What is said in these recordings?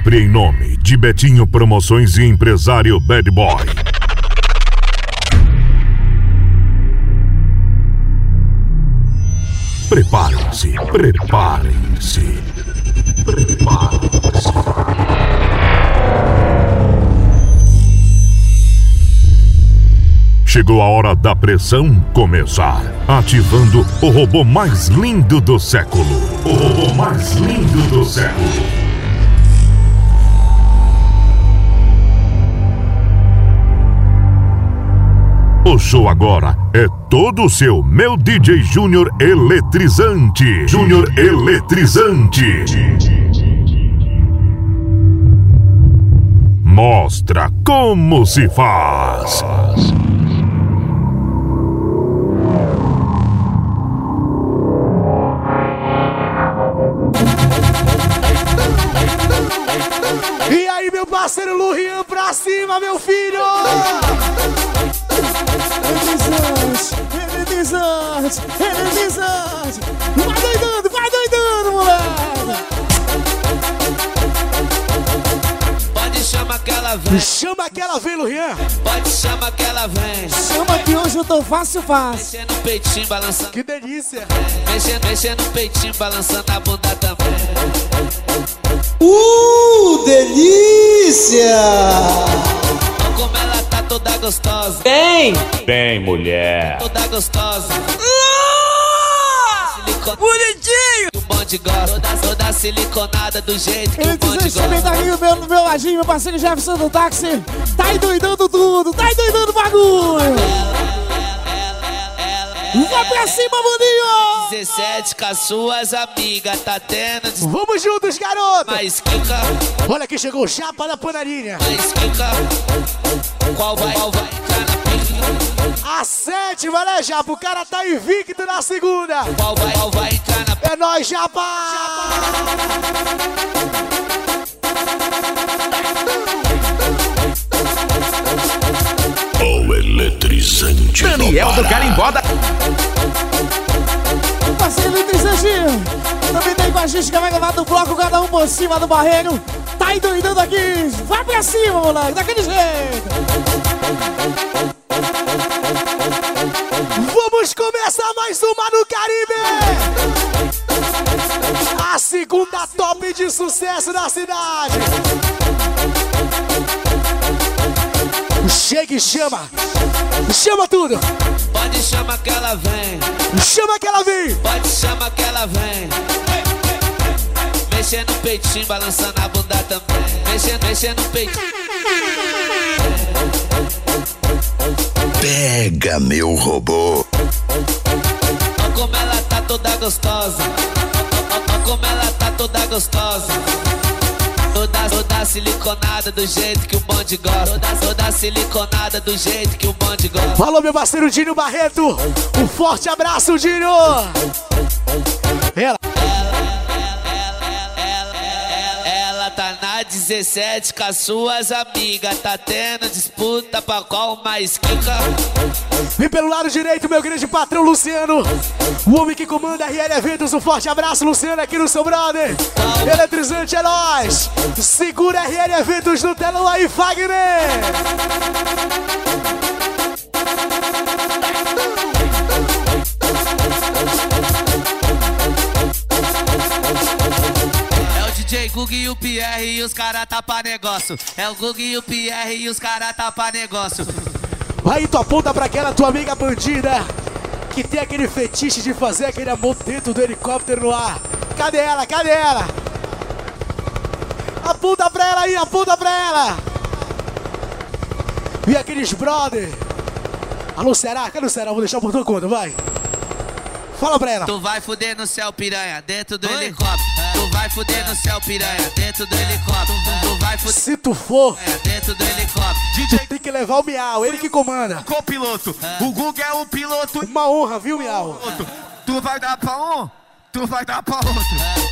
Sempre em nome de Betinho Promoções e Empresário Bad Boy. Preparem-se, preparem-se, preparem-se. Chegou a hora da pressão começar. Ativando o robô mais lindo do século. O robô mais lindo do século. O show agora é todo seu, meu DJ Júnior Eletrizante. Júnior Eletrizante. Mostra como se faz. E aí, meu parceiro Lurian, pra cima, meu filho! Eletrizante, eletrizante, eletrizante! Vai doidando, vai doidando, moleque! Pode chamar que ela vem, Chama que ela vem, Lurian! pode chamar que ela vem. Chama que hoje eu tô fácil, fácil. Mexendo o peitinho, balançando. Que delícia! Mexendo, mexendo o peitinho, balançando a bunda também. Uh, delícia! Olha como ela tá toda gostosa, Bem, Bem, mulher. toda gostosa. Silicone Bonitinho! que o bonde gosta, toda, toda siliconada do jeito que o bonde tá gosta. aqui do meu, meu ladinho, meu parceiro Jefferson do táxi. Tá endoidando tudo, tá endoidando o bagulho. Vai pra cima, maninho! 17 com as suas amigas, tá tendo des- Vamos juntos, garoto! mais quica, Olha que chegou o chapa da panarinha. mais quica. Qual vai, qual vai na? A sétima, né, Japa? O cara tá invicto na segunda. Qual vai, qual vai entrar na pica? É nóis, Japa! O Daniel do Carimboda. Meu parceiro Eletrizante também tem com a gente que vai levar do bloco, cada um por cima do barreiro. Tá endoidando aqui. Vai pra cima, moleque, daquele jeito. Vamos começar mais uma no Caribe! A segunda top de sucesso da cidade! Chega e chama! Chama tudo! Pode chamar que ela vem, Chama que ela vem! pode chamar que ela vem. Mexendo o peitinho, balançando a bunda também. Mexendo, mexendo o peitinho. Pega meu robô. Olha como ela tá toda gostosa. Olha como ela tá toda gostosa. Toda, siliconada do jeito que o bonde gosta. Toda, siliconada do jeito que o bonde gosta. Falou, meu parceiro Dinho Barreto! Um forte abraço, Dinho! Ela, Ela 17 com as suas amigas. Tá tendo disputa pra qual mais quica. vem pelo lado direito, meu grande patrão Luciano! O homem que comanda RL Eventos. Um forte abraço, Luciano, aqui no seu brother! Eletrizante é nóis! Segura RL Eventos no telão aí, Fagner! DJ Gug e o Pierre e os cara tá pra negócio. É o Gug e o Pierre e os cara tá pra negócio. Aí tu aponta pra aquela tua amiga bandida que tem aquele fetiche de fazer aquele amor dentro do helicóptero no ar. Cadê ela? Cadê ela? Aponta pra ela aí, aponta pra ela! E aqueles brother? Alô, Ceará? Cadê o Ceará? Vou deixar por tua conta, vai! Fala pra ela! Tu vai fuder no céu, piranha, dentro do helicóptero. Tu vai fuder no céu, piranha, dentro do helicóptero. Tu vai fuder Se tu for, dentro do helicóptero. tu tem que levar o Miau, ele que comanda. Copiloto. O Google é o piloto. Uma honra, viu, Miau? Tu vai dar pra um, tu vai dar pra outro.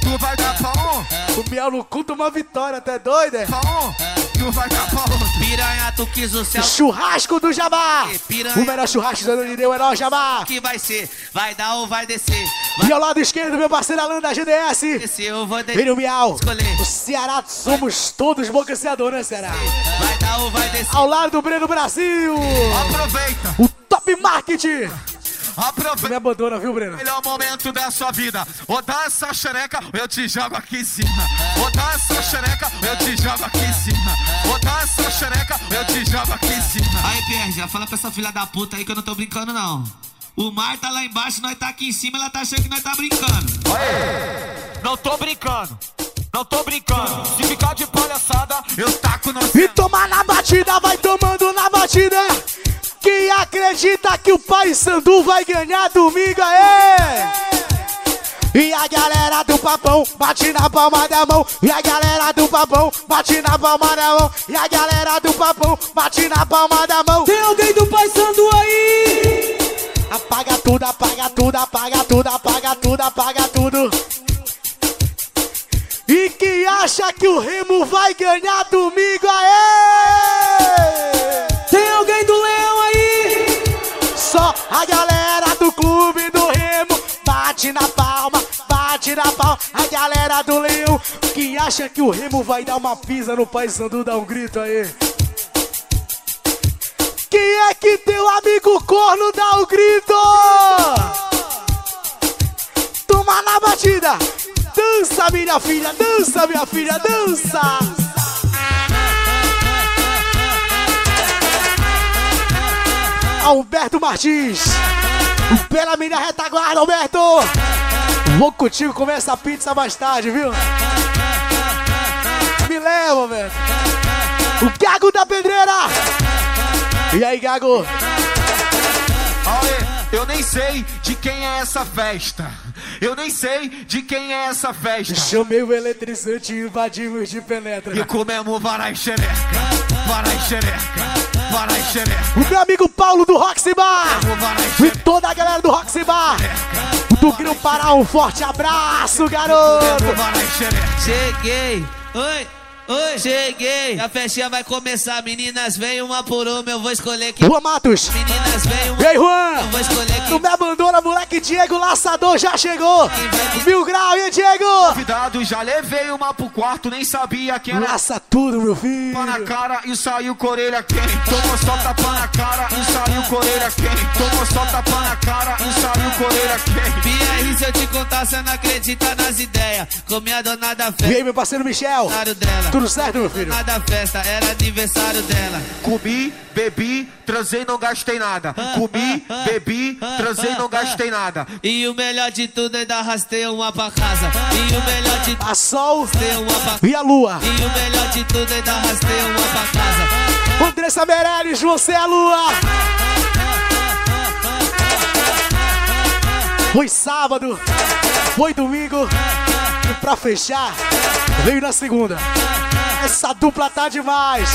Tu vai dar pra um, O Miau não conta uma vitória, até doido, é? pra um. Tu vai dar pra outro. Piranha, tu quis o céu. Churrasco do Jabá. Piranha. O melhor churrasco do ano de deu é nós, Jabá. que vai ser? Vai dar ou vai descer? Vai E ao lado esquerdo, meu parceiro Alan da GDS. descer, eu vou Vem descer. Miau. Escolher. O Ceará, somos todos bocaceador, né, Ceará? Vai dar ou vai descer? Ao lado do Breno Brasil. Aproveita, O Top Market. Aproveita. me abandona, viu, Breno? Melhor momento da sua vida. Ou dá essa xereca, eu te jogo aqui em cima. Ou dá essa xereca, eu te jogo aqui em cima. Ou dá essa xereca, eu te jogo aqui em cima. Aí, Pierre, já fala pra essa filha da puta aí que eu não tô brincando, não. O mar tá lá embaixo, nós tá aqui em cima, ela tá achando que nós tá brincando. Não tô brincando, não tô brincando. Se ficar de palhaçada, eu taco no E tomar na batida, vai tomando na batida. Quem acredita que o Pai Sandu vai ganhar domingo é. E a galera do papão bate na palma da mão. E a galera do papão bate na palma da mão. E a galera do papão bate na palma da mão. Tem alguém do Pai Sandu aí? Apaga tudo, apaga tudo, apaga tudo, apaga tudo, apaga tudo. E quem acha que o Remo vai ganhar domingo aê! Bate na palma, bate na palma. A galera do Leão que acha que o Remo vai dar uma pisa no Pai Sandu, dá um grito aí. Quem é que teu amigo corno dá o grito? Toma na batida. Dança, minha filha, dança, minha filha, dança. Alberto Martins. Pela minha retaguarda, Alberto. Vou contigo comer essa pizza mais tarde, viu? Me leva, velho. O Gago da Pedreira. E aí, Gago? Eu nem sei de quem é essa festa. Eu nem sei de quem é essa festa. Chamei o eletrizante e invadimos de penetra. E comemos varai xereca, varai xereca. O meu amigo Paulo do Roxy Bar. E toda a galera do Roxy Bar. Do Grão Pará, um forte abraço, garoto. Cheguei. Oi, oi, cheguei. A festinha vai começar. Meninas, vem uma por uma, eu vou escolher quem. Juan Matos. Meninas, vem uma. E aí, Eu Juan? vou escolher Não quem. me abandona, moleque. Diego Laçador já chegou. Mil grau, e aí, Diego? Convidado, já levei uma pro quarto, nem sabia quem era. Laça tudo, meu filho. Tapa na cara e saiu com a orelha quente. Tomou só tapa na cara e saiu com a orelha quente. Tomou só tapa na cara e saiu com a orelha quente. Pierre, se eu te contar, você não acredita nas ideias. Comi a dona da E festa. aí, meu parceiro Michel? Dela. Tudo certo, meu filho? Dona da festa, era aniversário dela. Comi, bebi, transei, não gastei nada. Comi, bebi, transei, não gastei nada. E o melhor de tudo, ainda arrastei uma pra casa. E o melhor de tudo, A Sol e a Lua. E o melhor de tudo, ainda arrastei uma pra casa. Andressa Meirelles, você é a Lua. Foi sábado, foi domingo. E pra fechar, veio na segunda. Essa dupla tá demais.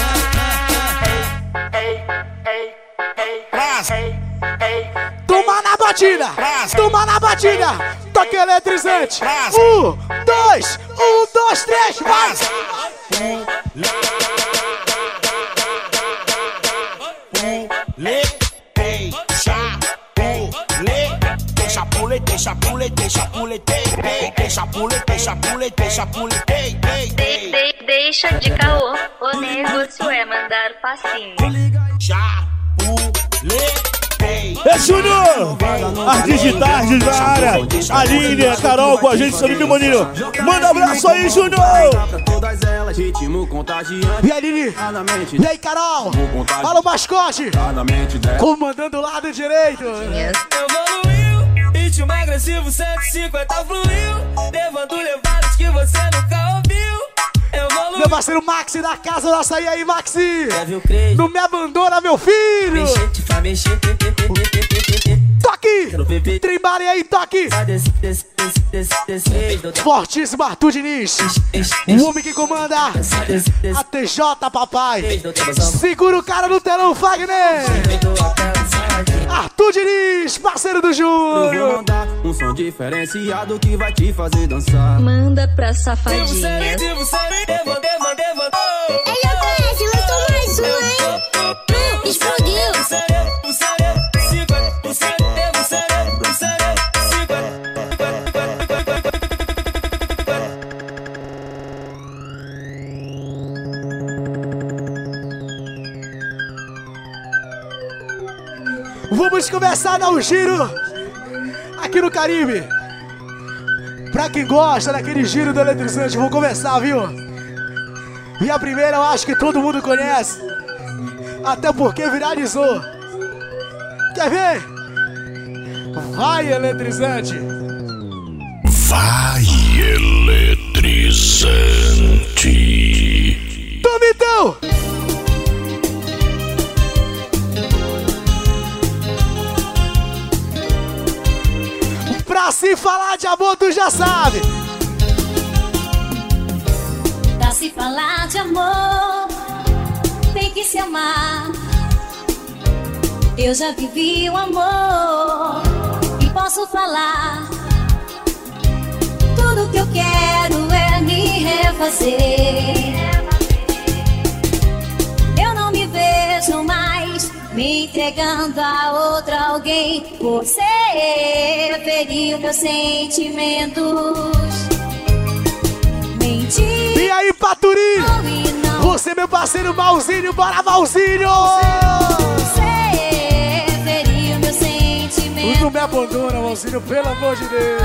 Toma na batida! Toma na batida! Toque eletrizante! Um, dois, um, dois, três, vai! Deixa pule, deixa pule, deixa pule, deixa pule, deixa pule, deixa pule, De- de- deixa de caô, o negócio é mandar passinho. já pule, É Júnior! As digitais na área. Aline, a Carol com a gente, Salinho Maninho. Manda abraço aí, Júnior! E aí, Lili? Na mente, E aí, Carol? Fala o mascote! Comandando o lado direito! Evoluiu, ritmo agressivo 150 fluiu, levando levadas que você nunca ouviu. Meu parceiro Maxi da casa do açaí aí, Maxi! Não me abandona, meu filho! Toque! Trimbale aí, toque! Fortíssimo Arthur Diniz! O homem que comanda a TJ, papai! Segura o cara no telão, Fagner! Arthur Diniz, parceiro do Júnior. Eu vou mandar um som diferenciado que vai te fazer dançar. Manda pra safadinha. Devo ser, devo ser, devo, devo, devo. Oh, Ei, eu conheço, lançou mais oh, uma, hein? Oh, Explodiu. Vamos começar a dar um giro aqui no Caribe. Pra quem gosta daquele giro do eletrizante, vou começar, viu? E a primeira eu acho que todo mundo conhece. Até porque viralizou. Quer ver? Vai, eletrizante! Vai, eletrizante. Toma então! Pra se falar de amor, tu já sabe. Pra se falar de amor, tem que se amar. Eu já vivi o amor e posso falar. Tudo que eu quero é me refazer. Entregando a outra alguém. Você feriu meus sentimentos. Mentir. E aí, Paturi? Você, meu parceiro Malzinho, bora, Malzinho! Você feriu meus sentimentos. Não me abandona, Malzinho, pelo amor de Deus.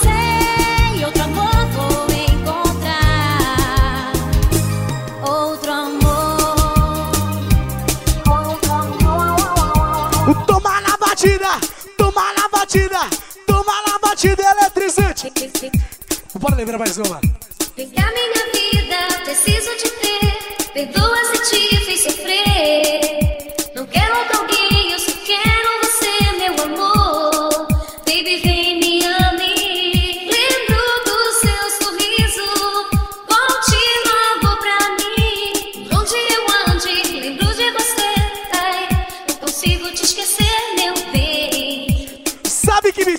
Sei, outro amor batida, toma na batida, toma na batida eletrizante. Bora lembrar mais uma. Vem cá, minha vida, preciso te ter. Perdoa se te fiz sofrer. Não quero outro alguém,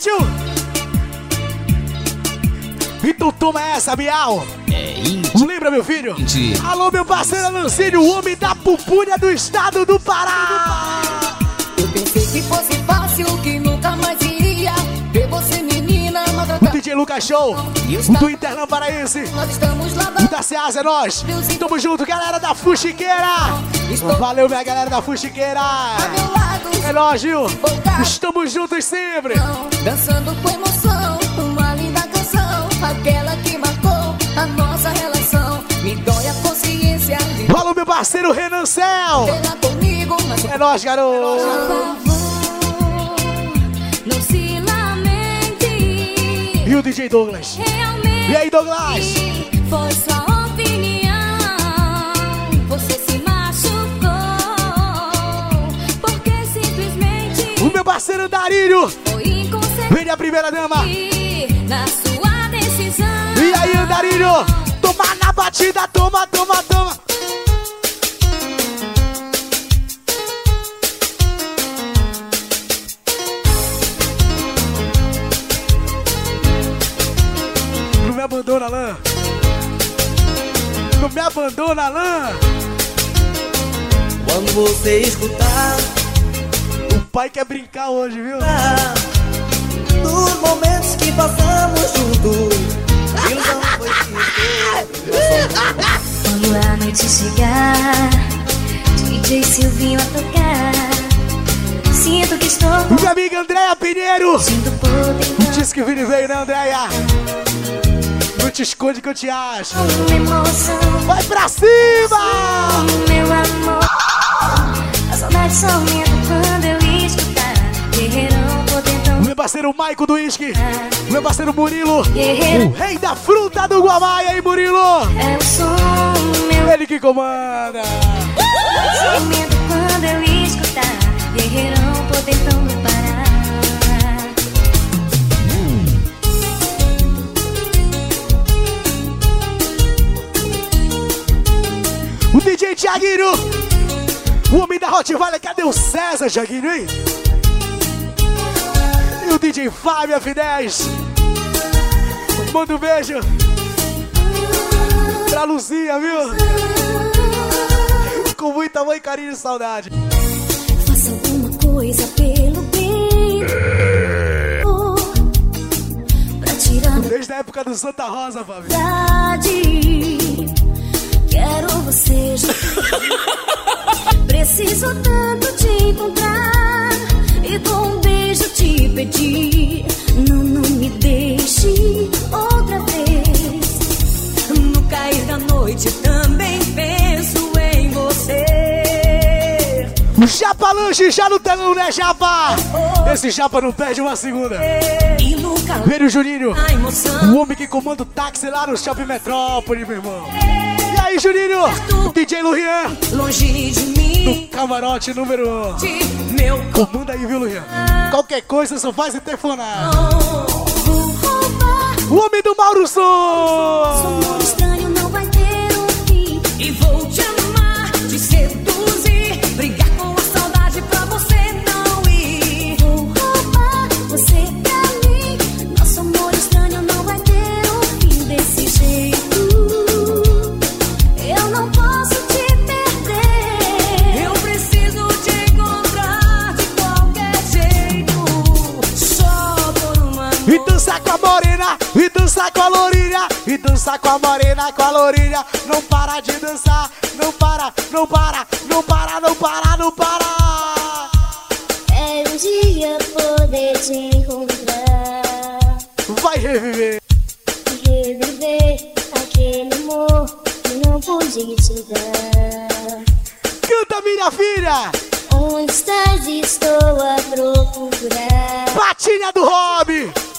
Que mentiu? Então toma essa, Miau. É índio. Lembra, meu filho? Índio. Alô, meu parceiro Lancínio, o homem da pupunha do estado do Pará. Eu pensei que fosse fácil, que nunca mais iria ver você, maltratada. DJ Lucas Show, do Interno Paraense. O da Ceasa é nós. Tamo junto, galera da Fuxiqueira. Valeu, minha galera da Fuxiqueira. É nóis, viu? Estamos juntos sempre. dançando com emoção. Uma linda canção, aquela que marcou a nossa relação. Me dói a consciência Valeu, meu parceiro Renan Cel. É nóis, garoto. E o DJ Douglas. Realmente E aí, Douglas? foi sua opinião. Você se machucou. Porque simplesmente O meu parceiro inconsequente Vem a primeira dama. na sua decisão. E aí, Darírio? Toma na batida, toma, toma, toma. Abandona, Alain. Quando você escutar O pai quer brincar hoje, viu? Dos momentos que passamos juntos Ilusão foi Quando a noite chegar, DJ Silvinho a tocar. Sinto que estou Minha amiga Andréia Pinheiro. Diz que o Vini veio, né, Andréia? Te esconde que eu te acho. Vai pra cima! Meu amor, a saudade só aumenta quando eu escutar. Guerreirão. Meu parceiro Maico do Whisky. Meu parceiro Murilo. Guerreiro. O rei da fruta do Guamá. E aí, Murilo? É o som, meu Ele que comanda. Só aumenta quando eu escutar. Guerreirão, Pará. DJ Tiaguinho. O homem da Rottweiler. Cadê o César, Tiaguinho, hein? E o DJ Fábio F10. Manda um beijo. Pra Luzinha, viu? Com muito amor e carinho e saudade. Faça alguma coisa pelo bem. Pra tirar Desde a época do Santa Rosa, Fábio. Quero você. Preciso tanto te encontrar e com um beijo te pedir. Não, não me deixe outra vez. No cair da noite também penso em você. O Japa Lanche já no telão, né, Japa? Oh. Esse Japa não perde uma segunda. E nunca Juninho, o homem que comanda o táxi lá no Shopping Metrópole, meu irmão. É. Aí, Juninho? DJ Luian. Longe de mim. Do camarote número 1. Um. Meu Comanda aí, viu, Luian? Qualquer coisa só faz telefonar. O homem do Mauro Som. Estranho dança com a lourinha, e dança com a morena, com a lourinha. Não para de dançar, não para, não para, não para, não para, não para. É um dia poder te encontrar Vai reviver. reviver aquele amor que não pude te dar. Canta, minha filha. Onde estás? Estou a procurar. Patinha do Hobby.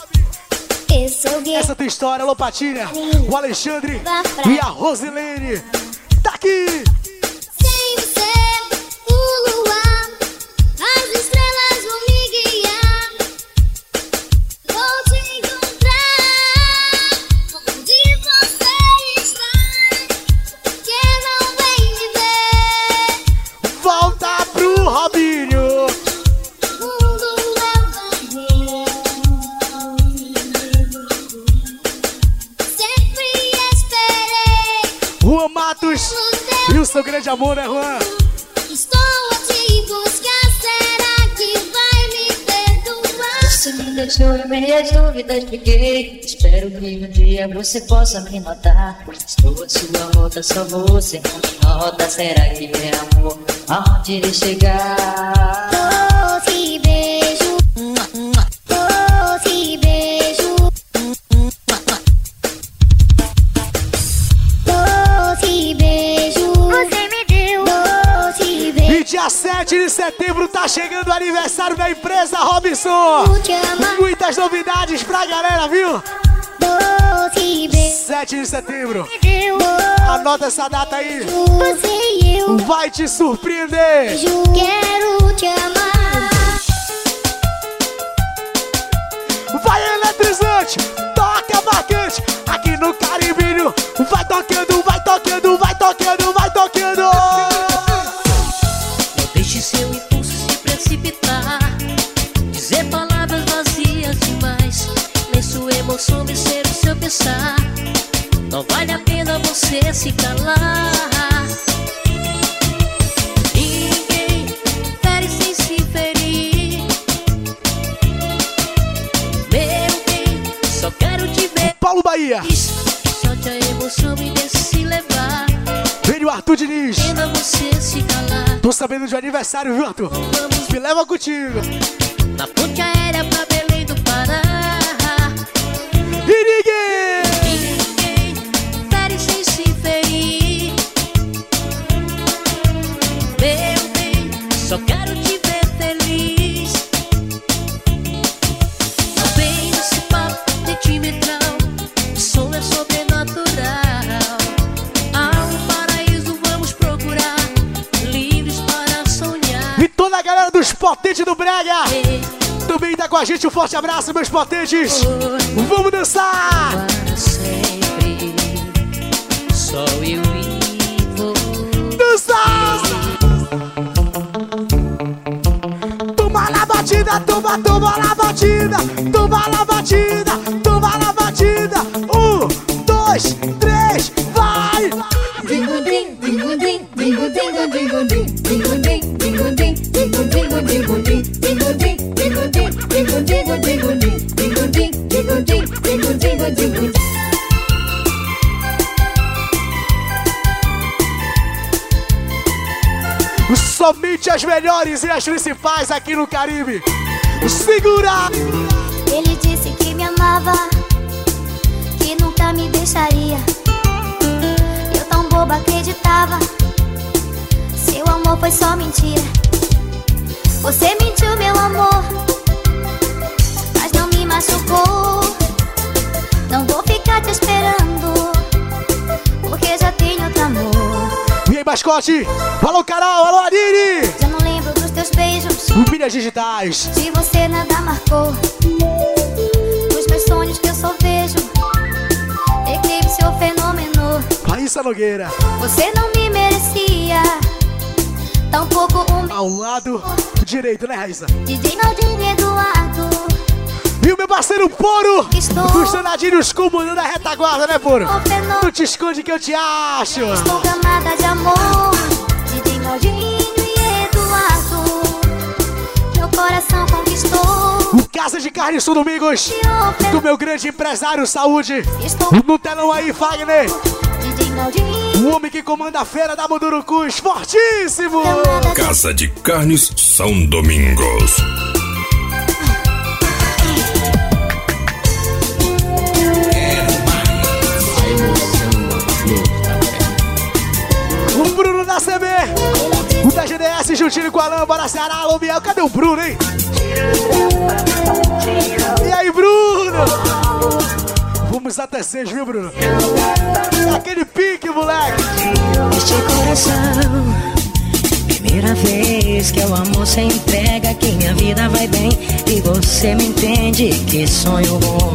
Essa tua história, alô Patinha, o Alexandre e a Rosilene. Tá aqui. sem você, o luar, as estrelas e o seu grande amor, né, Juan? Estou a te buscar. Será que vai me perdoar? Você me deixou em meias dúvidas, fiquei. Espero que um dia você possa me notar. Estou à sua volta, só você não me nota. Será que é amor? Aonde irei chegar? Beijo. Doce 7 de setembro tá chegando o aniversário da empresa Robinson. Muitas novidades pra galera, viu? Doce beijo. 7 de setembro. Anota essa data aí. Vai te surpreender. Quero te amar. Vai eletrizante, toca marcante. Aqui no Caribinho. Vai tocando, vai tocando, vai tocando, vai tocando. Pensar. Não vale a pena você se calar. Ninguém fere sem se ferir. Meu bem, só quero te ver. Paulo Bahia. Solte a emoção e deixe levar. Vem o Arthur Diniz. Pena você se calar. Tô sabendo de aniversário, viu, Arthur? Me leva contigo. Na ponte aérea pra Belém do Pará. Potentes do Brega. Também tá com a gente. Um forte abraço, meus potentes. Vamos dançar! Sempre, só eu. Dançar! Toma na batida, toma, toma na batida, toma na batida, toma na batida. Um, dois, três, vai! Dingo-din, dingo-din, dingo-dingo, dingo-din, dingo-din, Somente as melhores e as principais aqui no Caribe. Segura! Ele disse que me amava, que nunca me deixaria. Eu tão boba acreditava, seu amor foi só mentira. Você mentiu, meu amor, mas não me machucou. Não vou ficar te esperando, mascote? Alô, Carol, alô, Aline! Já não lembro dos teus beijos, Mídias digitais. de você nada marcou. Nos meus sonhos que eu só vejo, eclipse ou fenômeno. Raíssa Nogueira. Você não me merecia, tampouco um Ao lado direito, né, Raíssa? DJ Naldinho Eduardo. E o meu parceiro Poro, Estou- dos danadinhos comandando a retaguarda, né, Poro? Não te esconde que eu te acho. Estou gamada de amor, DJ Naldinho e Eduardo. Meu coração conquistou. O Casa de Carne Sul Domingos, do meu grande empresário Saúde. No telão aí, Fagner. O homem que comanda a feira da Mundurucus, fortíssimo! Casa de Carnes São Domingos. Da CB, o da GDS juntinho com a Alan, bora Ceará, alô Biel, cadê o Bruno, hein? E aí, Bruno? Vamos até seis, viu, Bruno? Aquele pique, moleque! Este coração, primeira vez que o amor se entrega, que minha vida vai bem e você me entende, que sonho bom.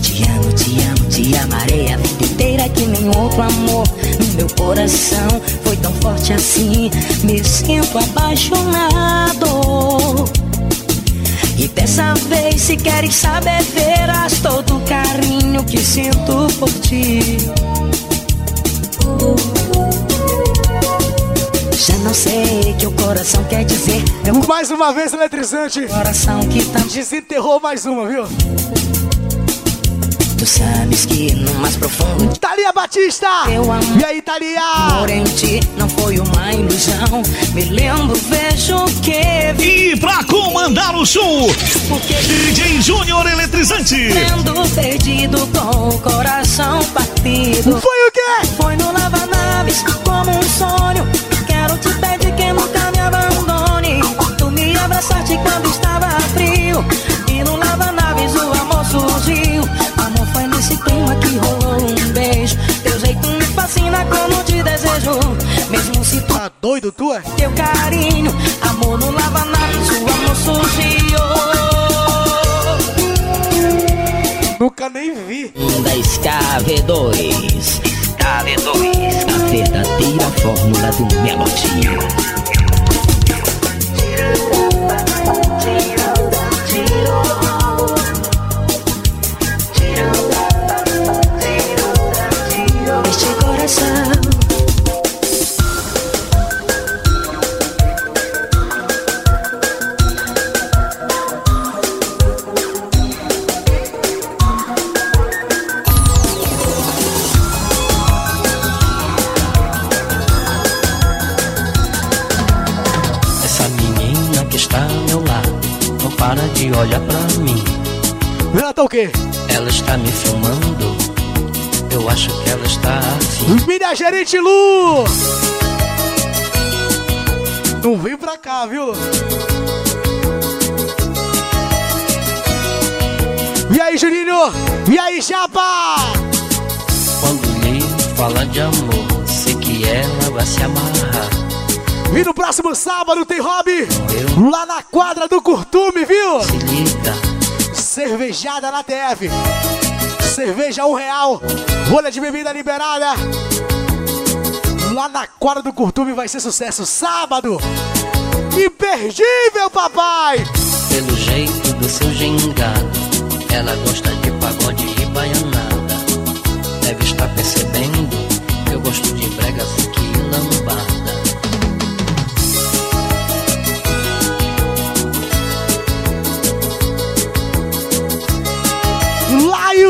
Te amo, te amo, te amarei a vida inteira que nem outro amor no meu coração foi tão forte assim, me sinto apaixonado. E dessa vez, se queres saber, verás todo o carinho que sinto por ti. Já não sei o que o coração quer dizer. Mais uma vez eletrizante. Coração que tá. Desenterrou mais uma, viu? Tu sabes que no mais profundo. Thalia Batista! Eu amo. E aí, Thalia? Amor em ti não foi uma ilusão. Me lembro, vejo que vi. E pra comandar o show, Porque DJ Júnior Eletrizante. Tendo perdido com o coração partido. Foi o quê? Foi no Lava Naves como um sonho. Doido, tu é? teu carinho. Amor no Lava Naves o amor surgiu. Nunca nem vi. Da SKV2 SKV2 A verdadeira fórmula do melodia Este coração o quê? Ela está me filmando Eu acho que ela está afim Minha gerente Lu! Não vem pra cá, viu? E aí, Juninho? E aí, Chapa? Quando lhe fala de amor Sei que ela vai se amarrar E no próximo sábado tem hobby lá na quadra do Curtume, viu? Se liga Cervejada na TF. Cerveja um real. Rolha de bebida liberada. Lá na quadra do Curtume vai ser sucesso. Sábado. Imperdível, papai. Pelo jeito do seu gingado Ela gosta de pagode e baianada Deve estar percebendo que eu gosto de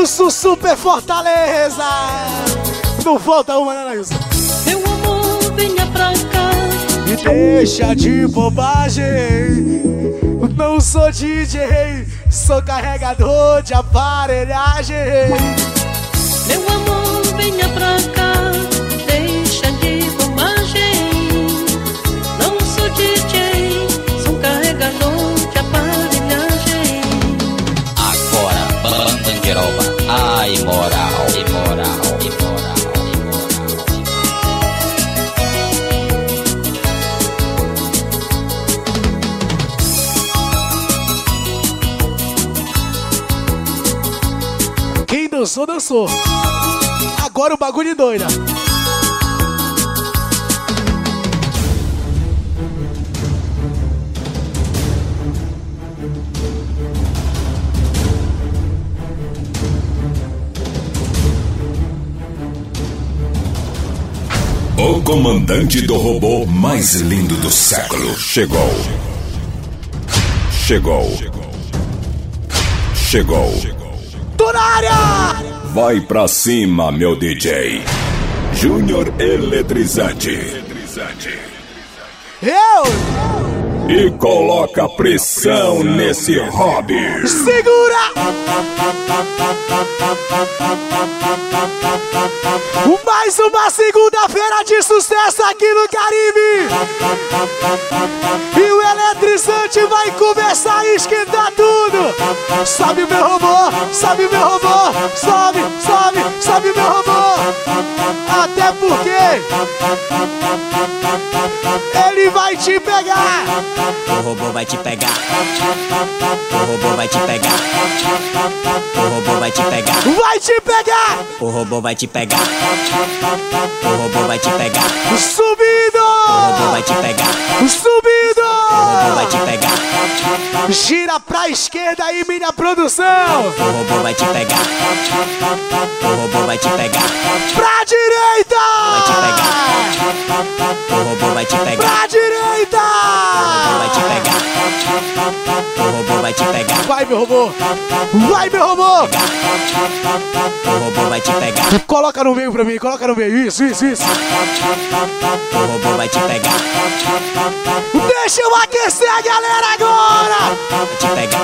Lailson Super Fortaleza. Não falta uma, né, Lailson? Meu amor, venha pra cá Me deixa de bobagem. Não sou DJ, sou carregador de aparelhagem. Meu amor, venha pra cá dançou, dançou. Agora o bagulho doida. O comandante do robô mais lindo do século chegou. Chegou. Chegou. Na área! Vai pra cima, meu DJ. Júnior Eletrizante. Eu! E coloca pressão nesse hobby. Segura! Mais uma segunda-feira de sucesso aqui no Caribe! E o eletrizante vai começar a esquentar tudo! Sobe meu robô, sobe meu robô, sobe, sobe, sobe meu robô! Até porque ele vai te pegar! O robô vai te pegar. O robô vai te pegar. O robô vai te pegar. Vai te pegar! O robô vai te pegar. O robô vai te pegar. Subindo! O robô vai te pegar. Subindo! O robô vai te pegar. Gira pra esquerda aí, minha produção! O robô vai te pegar. O robô vai te pegar. Pra direita! Vai te pegar. O robô vai te pegar. Pra direita! O robô vai te pegar. O robô vai te pegar. Vai, meu robô! Vai, meu robô! O robô vai te pegar. Coloca no meio pra mim, coloca no meio. Isso, isso, isso. O robô vai te pegar. Deixa eu aquecer a galera agora! Vai te pegar.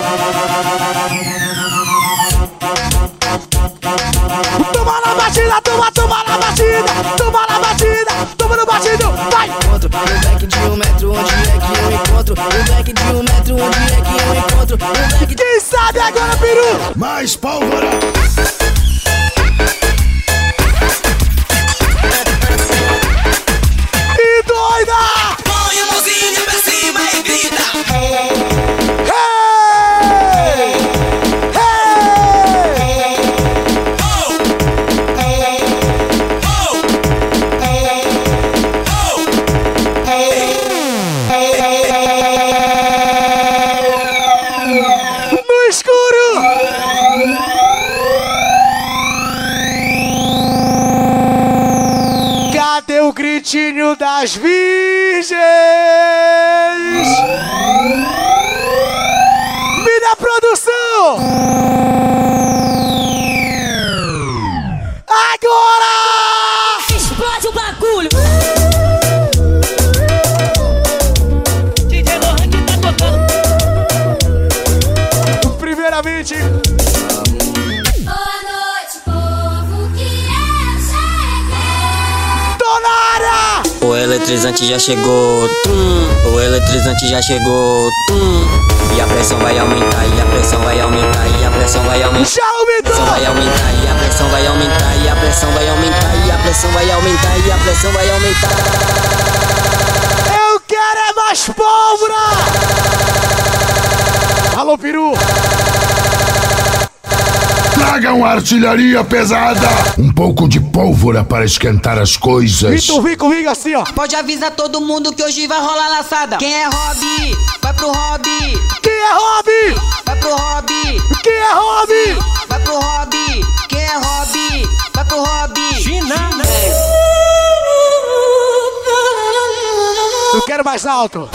Toma na batida, toma, toma na batida, toma na batida, toma no batido, vai! encontro. O black de um metro, onde é que eu encontro? O black de um metro, onde é que eu encontro? O black de... Quem sabe agora, peru? Mais pólvora! E doida! Põe a mãozinha pra cima e grita. Cadê o gritinho das virgens? Minha produção! Agora! Eletrizante já chegou. Tum. O eletrizante já chegou. Tum. E a pressão vai aumentar, e a pressão vai aumentar, e a pressão vai aumentar. Já aumentou! A pressão vai aumentar, e a pressão vai aumentar, e a pressão vai aumentar, e a pressão vai aumentar, e a pressão vai aumentar. Eu quero é mais pólvora! Alô, peru! Tragam artilharia pesada! Um pouco de pólvora para esquentar as coisas. Vitor, vem comigo assim, ó. Pode avisar todo mundo que hoje vai rolar laçada. Quem é hobby, vai pro hobby. Quem é hobby? Vai pro hobby. Quem é hobby? Vai pro hobby. Quem é hobby, vai pro hobby. China. Eu quero mais alto.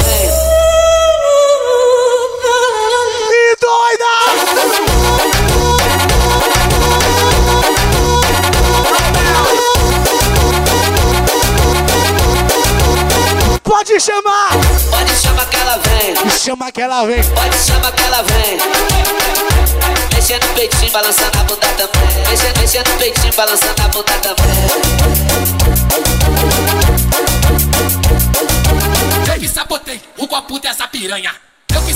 E doida! Pode chamar! Pode chamar que ela vem, Chama que ela vem. pode chamar que ela vem. Mexendo no peitinho, balançando a bunda também. Mexendo, mexendo no peitinho, balançando a bunda também. Que sabotei o copo dessa piranha.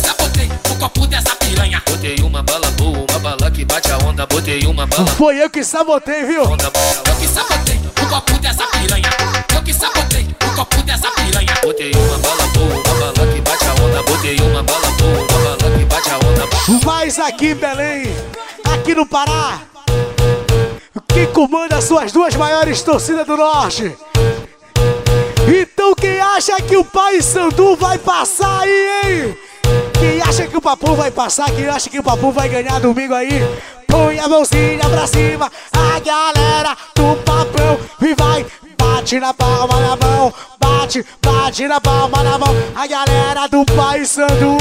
Que sabotei o copo dessa piranha. Botei uma bala boa, uma bala que bate a onda. Botei uma bala Foi eu que sabotei, viu? onda, Eu que sabotei o copo dessa piranha. Eu que sabotei o copo dessa piranha. Botei uma bala boa, uma bala que bate a onda. Botei uma bala boa, uma bala que bate a onda. Mas aqui em Belém, aqui no Pará, comanda suas duas maiores torcidas do norte. Então quem acha que o Pai Sandu vai passar aí, hein? Quem acha que o Papu vai passar, quem acha que o Papu vai ganhar domingo aí, põe a mãozinha pra cima, a galera do papão e vai, bate na palma na mão, bate, bate na palma na mão, a galera do Pai Sandu.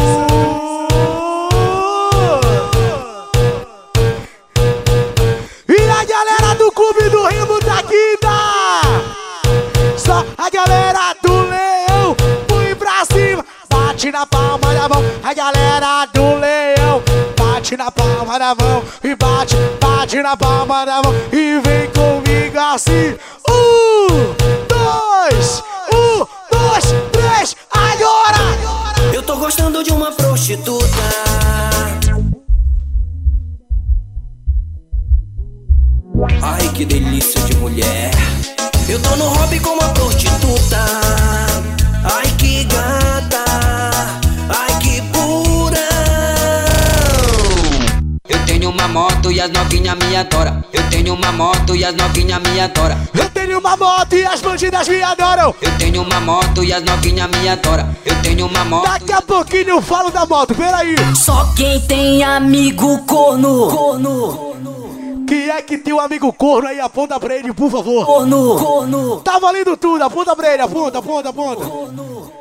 Leão, bate na palma da mão e bate, bate na palma da mão e vem comigo assim. Um, dois, um, dois, três, agora! Eu tô gostando de uma prostituta. Ai que delícia de mulher. Eu tô no hobby com uma prostituta. Uma moto e as novinhas me adoram. Eu tenho uma moto e as novinhas me adoram. Eu tenho uma moto e as bandidas me adoram. Eu tenho uma moto e as novinhas me adoram. Eu tenho uma moto. Daqui a pouquinho eu falo da moto, peraí. Só quem tem amigo corno. Corno. Quem é que tem um amigo corno aí? Aponta pra ele, por favor. Corno. Corno. Tá valendo tudo, aponta pra ele, aponta, aponta, aponta. Corno.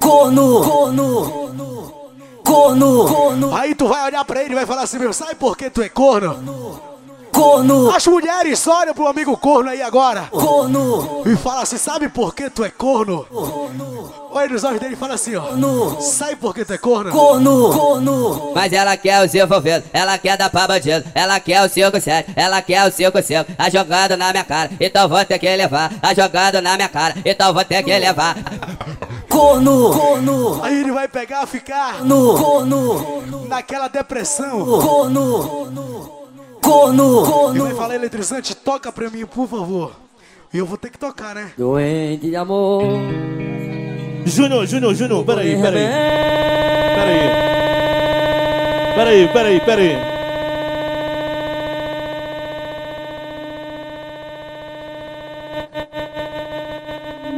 Corno. Corno. Corno. Aí tu vai olhar pra ele e vai falar assim, meu, sabe por que tu é corno? Corno. As mulheres olham pro amigo corno aí agora. Corno. E fala assim, sabe por que tu é corno? Olha nos olhos dele e fala assim, ó. Sabe por que tu é corno? Corno. Corno. Mas ela quer o seu envolvido, ela quer dar pra bandido, ela quer o 5 7, ela quer o 5 5, a jogando na minha cara, então vou ter que levar, a jogando na minha cara, então vou ter que levar. Corno. Corno. Aí ele vai pegar, ficar Corno. Corno. naquela depressão. Corno. Corno. E vai falar eletrizante, toca pra mim, por favor. E eu vou ter que tocar, né? Doente de amor. Júnior, Júnior, Júnior, peraí, peraí. Peraí. Peraí, peraí, peraí.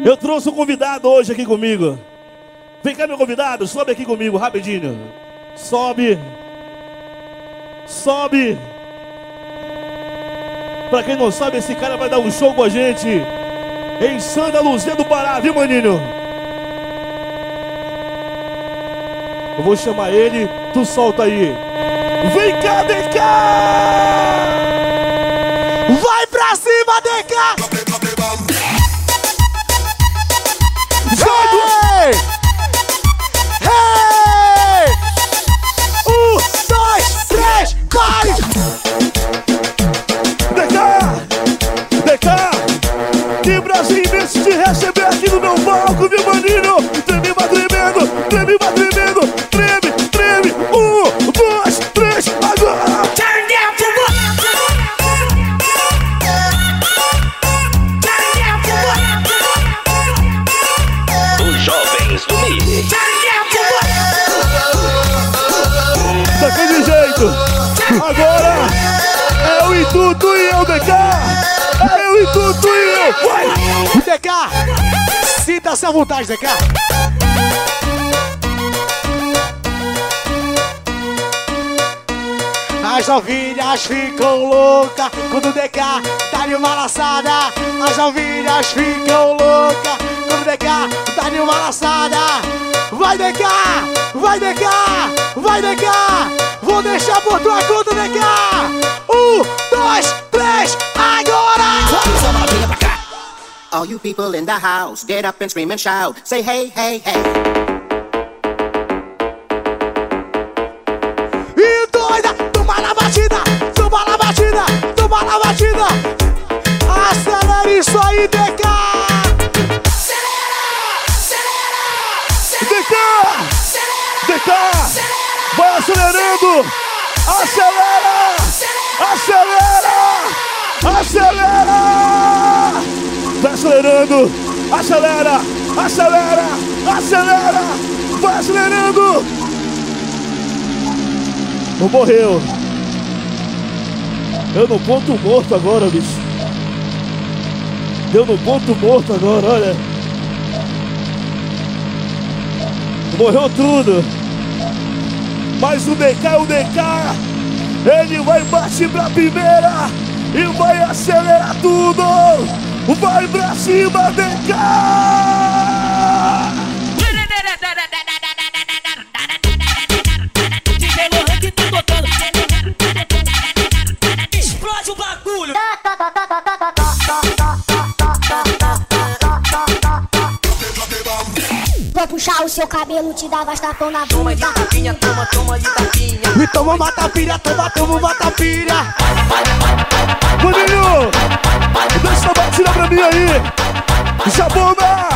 Eu trouxe um convidado hoje aqui comigo. Vem cá, meu convidado, sobe aqui comigo, rapidinho. Sobe. Sobe. Pra quem não sabe, esse cara vai dar um show com a gente em Santa Luzia do Pará, viu, maninho? Eu vou chamar ele, tu solta aí. Vem cá, DK! Vai Sinta-se à vontade, DK! As novinhas ficam loucas quando o DK dá-lhe uma laçada. As novinhas ficam loucas quando o DK dá-lhe uma laçada. Vai DK! Vai DK! Vai DK! Vou deixar por tua conta, DK! Um, dois, três, All you people in the house, get up and scream and shout. Say hey, hey, hey. E doida, toma na batida, toma na batida, toma na batida. Acelera isso aí, DK. DK! DK! Vai acelerando! Acelera! Acelera! Acelera! Acelerando! Acelera! Acelera! Acelera! Vai acelerando! Não morreu. Eu no ponto morto agora, bicho. Deu no ponto morto agora, olha. Morreu tudo. Mas o DK, o DK, ele vai partir pra primeira e vai acelerar tudo. Vai pra cima, DK! Explode seu cabelo, te dar bastapão na bunda. Toma de tapinha, toma, toma de tapinha. E toma uma tapinha, toma, toma uma tapinha. Boninho, deixa uma batida pra mim aí. Jabomba!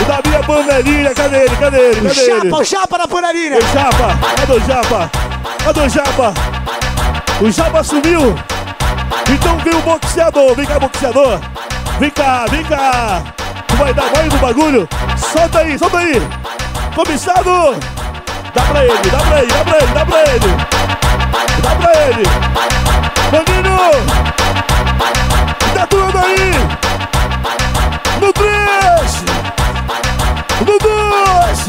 O da minha panelinha, cadê ele? Cadê ele? Cadê ele? Chapa, o chapa na panelinha. Ô Japa, cadê o Japa? Cadê o Japa? O Japa sumiu. Então vem o boxeador, vem cá, boxeador. Vem cá, vem cá. Vai dar banho no bagulho? Solta aí, solta aí. Comissado. Dá pra ele, dá pra ele, dá pra ele, dá pra ele. Dá pra ele. Maninho. Tá tudo aí. No 3. No 2.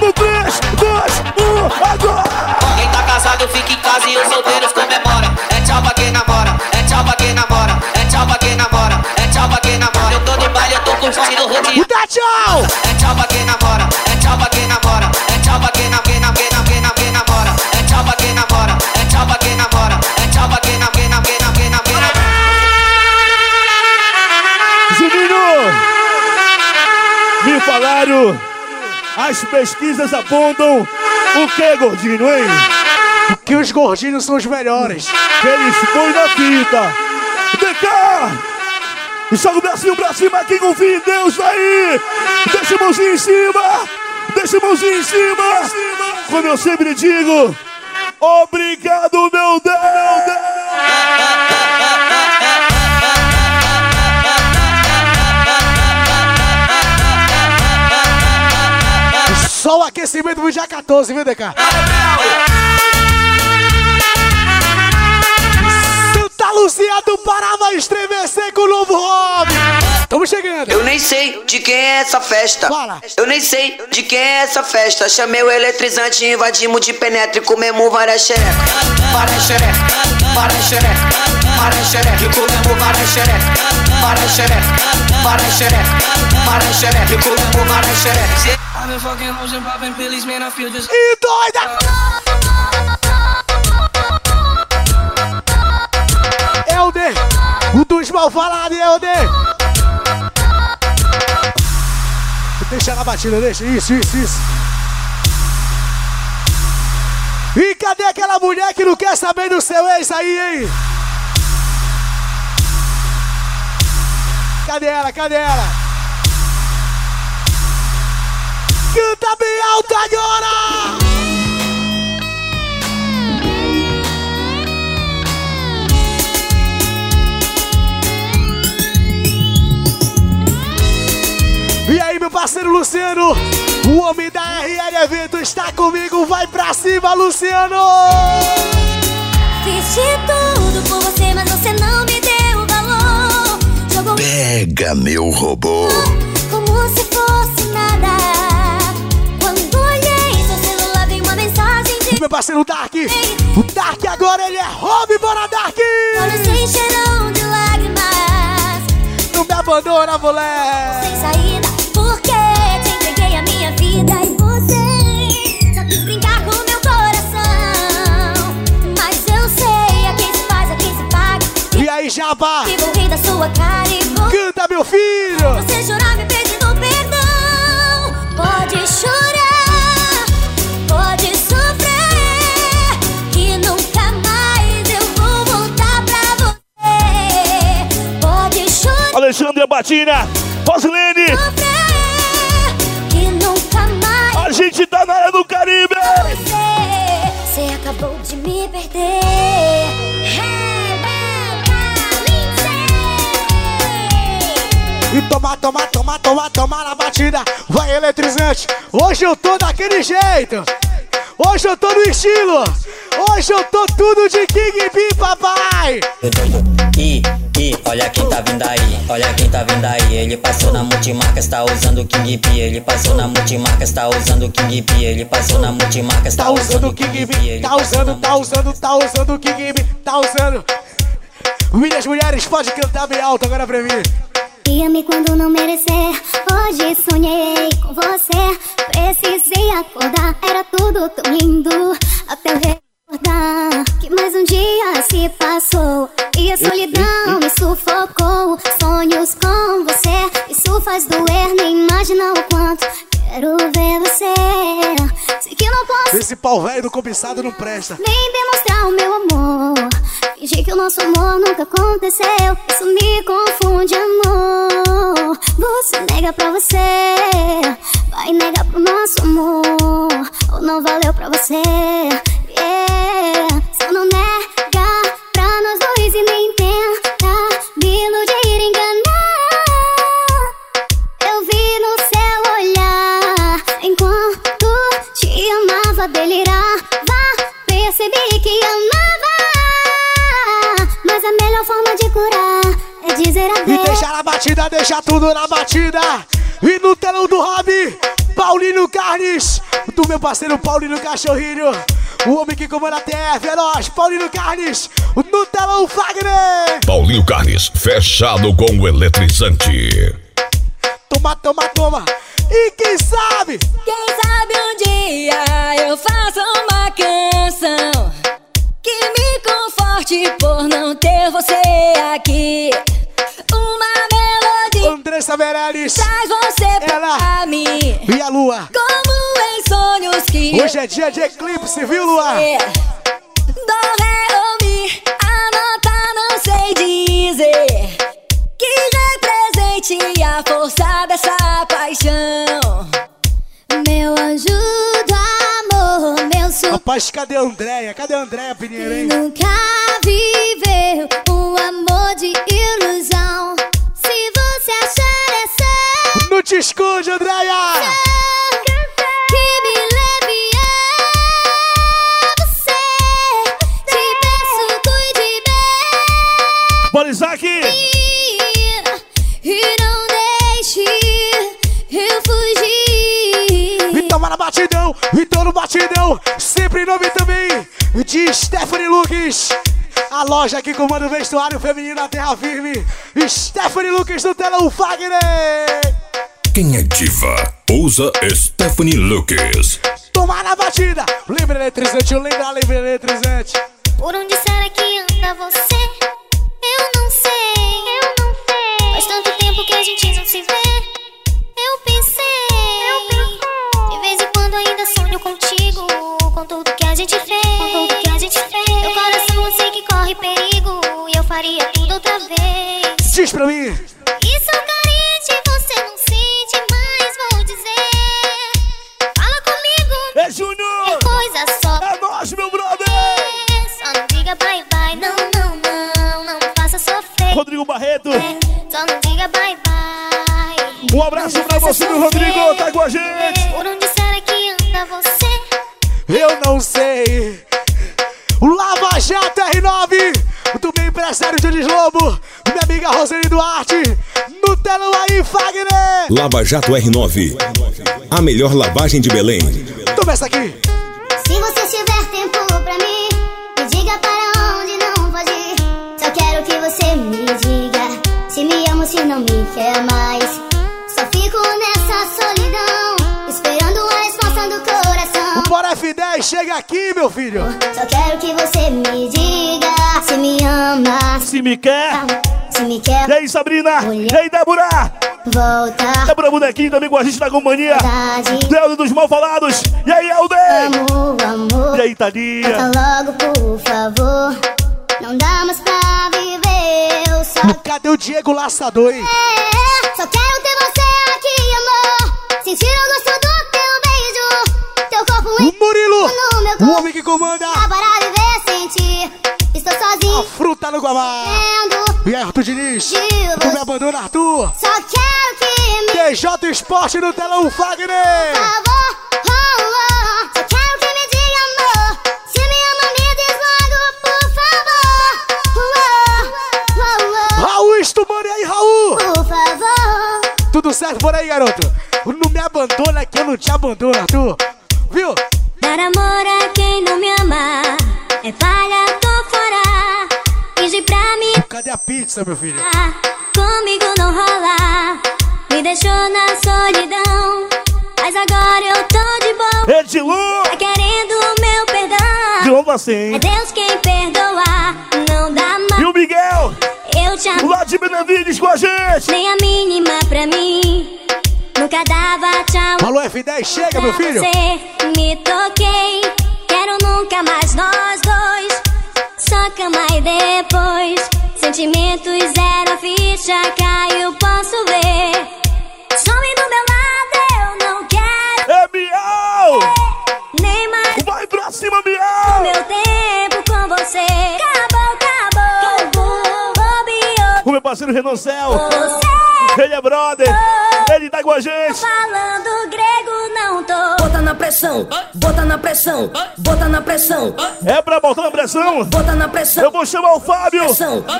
No 3, 2, 1, agora. Quem tá casado fica em casa e os solteiros comemora. O. Dá tchau! É tchau pra quem namora, é tchau pra quem namora, é tchau pra quem namora, quem nam- quem nam- quem nam- quem namora. É tchau pra quem namora, é tchau pra quem namora, é tchau pra quem nam- quem nam- quem nam- quem nam- quem namora. Juninho! Me falaram, as pesquisas apontam o que, gordinho, hein? Que os gordinhos são os melhores. Que eles põem na fita. DK! Joga o bracinho pra cima, quem confia em Deus aí! Deixa a mãozinha em cima! Deixa a mãozinha em cima! Como eu sempre digo, obrigado, meu Deus! Só o aquecimento do dia 14, viu, DK? Santa Luzia do Pará vai estremecer com o novo hobby. Tamo chegando. Eu nem sei de quem é essa festa. Fala. Eu nem sei de quem é essa festa. Chamei o eletrizante, invadimos de penetra e comemos várias xerecas. Várias xerecas, várias xerecas, várias xerecas. E comemos várias xerecas. Várias xerecas, várias xerecas, várias xerecas. E comemos várias xerecas. I've been O dos mal falados, Helder! Deixa na batida, deixa. Isso, isso, isso. E cadê aquela mulher que não quer saber do seu ex aí, hein? Cadê ela? Cadê ela? Canta bem alto agora! Meu parceiro Luciano? O homem da RL Evento está comigo. Vai pra cima, Luciano! Fiz de tudo por você, mas você não me deu valor. Jogou Pega meu robô. como se fosse nada. Quando olhei seu celular, vi uma mensagem de. Meu parceiro Dark! O Dark agora ele é hobby, bora Dark! Olhos sem cheirão de lágrimas. Não me abandona, mulher! Sem saída, porque te entreguei a minha vida e você só quis brincar com meu coração. Mas eu sei a quem se faz, a quem se paga. E aí, Jabá? Canta, meu filho! Você chorar me pedindo perdão. Pode chorar, pode sofrer. Que nunca mais eu vou voltar pra você. Pode chorar. Alexandre Batina, Rosilene, gente tá na área do Caribe! você, você acabou de me perder. E toma, toma, toma, toma, toma na batida. Vai eletrizante. Hoje eu tô daquele jeito. Hoje eu tô no estilo. Hoje eu tô tudo de King B, papai. E, Olha quem tá vindo aí, olha quem tá vindo aí. Ele passou na multimarca, está usando o King P. Ele passou na multimarca, está usando o King P. Ele passou na multimarca, está Tá usando o King B, tá usando, tá usando, tá usando o King B, tá usando. Minhas mulheres, pode cantar bem alto agora pra mim. Guia-me quando não merecer. Hoje sonhei com você. Precisei acordar, era tudo tão lindo. Até recordar que mais um dia se passou. E a solidão me sufocou. Sonhos com você, isso faz doer. Nem imagina o quanto quero ver você. Sei que não posso Esse pau velho do cobiçado não presta. nem demonstrar o meu amor. Fingir que o nosso amor nunca aconteceu. Isso me confunde, amor. Você nega pra você, vai negar pro nosso amor. Ou não valeu pra você, yeah. Só não nega pra nós dois e nem tenta me iludir, enganar. Eu vi no seu olhar enquanto te amava, delirava. Percebi que amava, mas a melhor forma de curar é dizer adeus. Batida, deixar tudo na batida. E no telão do Rob, Paulinho Carnes, do meu parceiro Paulinho Cachorrinho. O homem que comanda a TF é nós, Paulinho Carnes, no telão Fagner. Paulinho Carnes, fechado com o eletrizante. Toma, toma, toma. E quem sabe? Quem sabe um dia eu faço uma canção que me conforte por não ter você Meirelles. traz você pra mim. E a lua. Como em sonhos que Hoje é dia de eclipse, viu, Lua? Do, ré, ou, mi, a nota não sei dizer Que represente a força dessa paixão Meu anjo do amor, meu sonho. Rapaz, cadê a Andréia? Cadê a Andréia Pinheiro, hein? Nunca viveu um amor de ilusão. Se você achar essa Não te esconde, Andréia! que me leve a você, te peço cuide Bora, Isaac! bem e não deixe eu fugir. E toma na batidão, então no batidão, sempre em nome também de Stephanie Lucas. A loja que comanda o vestuário feminino da Terra Firme. Stephanie Lucas do telão Fagner. Quem é diva? Usa Stephanie Lucas. Tomar na batida. Lembra eletrizante, lembra, lembra eletrizante. Por onde será que anda você? Eu não sei, eu não sei. Faz tanto tempo que a gente não se vê. Eu pensei, eu pensei. De vez em quando ainda sonho contigo. Com tudo que a gente fez, faria tudo outra vez. Diz pra mim. Isso carente você não sente, mas vou dizer. Fala comigo. É Júnior! É coisa só. É nós, meu brother! Só não diga bye bye, não, não, não, não faça sofrer. Rodrigo Barreto! Só não diga bye bye. Um abraço pra você, meu Rodrigo, tá com a gente! Por onde será que anda você? Eu não sei. Lava Jato R9. Do meu empresário Junis Lobo. Minha amiga Rosane Duarte. No telão aí, Fagner. Lava Jato R9. A melhor lavagem de Belém. Toma essa aqui. Se você tiver tempo pra mim, me diga para onde não pode ir. Só quero que você me diga se me ama ou se não me quer mais. Só fico nessa solidão, Bora F10 chega aqui, meu filho. Só quero que você me diga se me ama, Se me quer! se me quer. E aí, Sabrina? E aí, Débora? Volta. Débora Bonequinho também com a gente na companhia. Deus dos mal falados. E aí, Alden? Amo, amor. E aí, Tadinha? Volta logo, por favor. Não dá mais pra viver. Eu só Cadê o Diego Laçador, hein? É, só quero ter você aqui, amor. Sentir o gosto do o Murilo! O, homem que comanda! Tá A parada sentir. Estou sozinho. A fruta no Guamá. E aí, Arthur Diniz? Tu me abandona, Arthur? Só quero que me. TJ Esporte no telão, Fagner! Por favor, oh, oh. Só quero que me diga amor. Se me ama, me diz logo, por favor. Oh, oh, oh, oh. Raul Estumano, e aí, Raul? Por favor. Tudo certo por aí, garoto? Não me abandona que eu não te abandono, Arthur. Viu? Dar amor a quem não me ama é falha, tô fora. Finge pra mim, Cadê a pizza, meu filho? comigo não rola. Me deixou na solidão, mas agora eu tô de boa. Edilu! Tá querendo o meu perdão. De novo assim. É Deus quem perdoa, não dá mais. E o Miguel? Eu te amo. Lá de Benavides com a gente. Nem a mínima pra mim. Nunca dava tchau. Alô, F10, chega, meu filho. Você me toquei. Quero nunca mais nós dois. Só cama e depois. Sentimentos zero, a ficha caiu, posso ver. Some do meu lado, eu não quero. É Bial! Nem mais. Vai pra cima, O Bial! meu tempo com você. Parceiro Céu. Ele é brother. Ele tá com a gente. falando grego, não tô. Bota na pressão, bota na pressão, bota na pressão, É pra botar na pressão? bota na pressão. Eu vou chamar o Fábio.